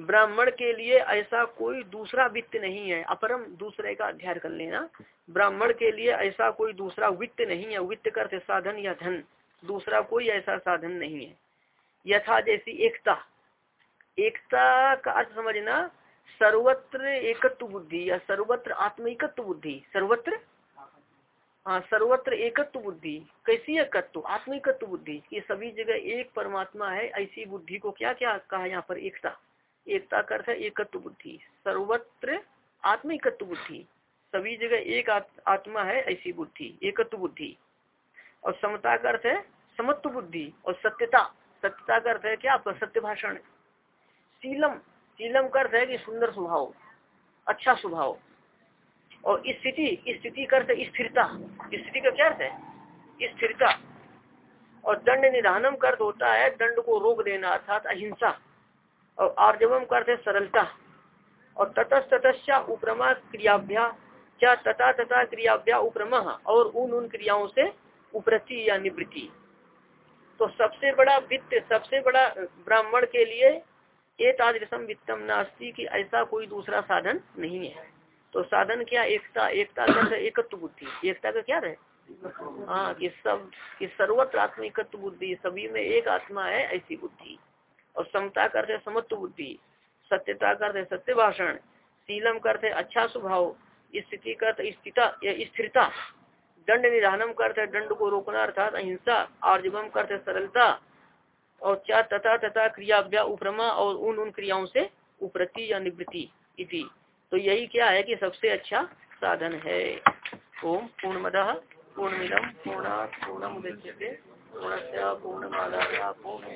ब्राह्मण के लिए ऐसा कोई दूसरा वित्त नहीं है। अपरम दूसरे का अध्ययन कर लेना। ब्राह्मण के लिए ऐसा कोई दूसरा वित्त नहीं है। वित्त करते साधन या धन। दूसरा कोई ऐसा साधन नहीं है। यथा जैसी एकता। एकता का अर्थ समझना सर्वत्र एकत्व बुद्धि या सर्वत्र आत्मिकत्व बुद्धि। सर्वत्र? हाँ सर्वत्र एकत्व बुद्धि। कैसी एकत्व? आत्मिकत्व बुद्धि। ये सभी जगह एक परमात्मा है, ऐसी बुद्धि को क्या क्या कहा यहाँ पर? एकता। एकता का अर्थ है एकत्व बुद्धि। सर्वत्र आत्मिकत्व बुद्धि। सभी जगह एक आत्मा है, ऐसी बुद्धि। एकत्व बुद्धि। और समता का अर्थ है समत्व बुद्धि और सत्यता। सत्यता का अर्थ है क्या? सत्य भाषण। शीलम शीलम का है कि सुंदर स्वभाव अच्छा स्वभाव। और स्थिति स्थिति का अर्थ स्थिरता। स्थिति का क्या अर्थ है? स्थिरता। और दंड निधानम का होता है दंड को रोक देना, अर्थात अहिंसा। और आर्जवम का अर्थ है सरलता। और ततस ततस्या उपरमा क्रियाभ्या, क्या तथा तथा क्रियाभ्या उपरमा, और उन उन क्रियाओं से उपरति या निवृत्ति। तो सबसे बड़ा वित्त, सबसे बड़ा ब्राह्मण के लिए एक आदृशम वित्तम नास्ती की ऐसा कोई दूसरा साधन नहीं है। तो साधन क्या? एकता। एकता का एकत्व बुद्धि। एकता का क्या है? हाँ कि सब, कि सर्वत्र आत्मिकत्व बुद्धि। सभी में एक आत्मा है, ऐसी बुद्धि। और समता करते समत्व बुद्धि। सत्यता करते सत्य भाषण। शीलम करते अच्छा स्वभाव। स्थिति करते स्थिता स्थिरता दंड निधानम करते दंड को रोकना, अर्थात अहिंसा। आर्जवम करते सरलता। और चार तथा तथा क्रियाभ्या उपरमा और उन उन क्रियाओं से उपरति या निवृत्ति इति। तो यही क्या है कि सबसे अच्छा साधन है। ओम पूर्ण मद पूर्ण मिलम पूर्ण पूर्ण मुदच्यते पूर्णस्य पूर्णमादाय पूर्ण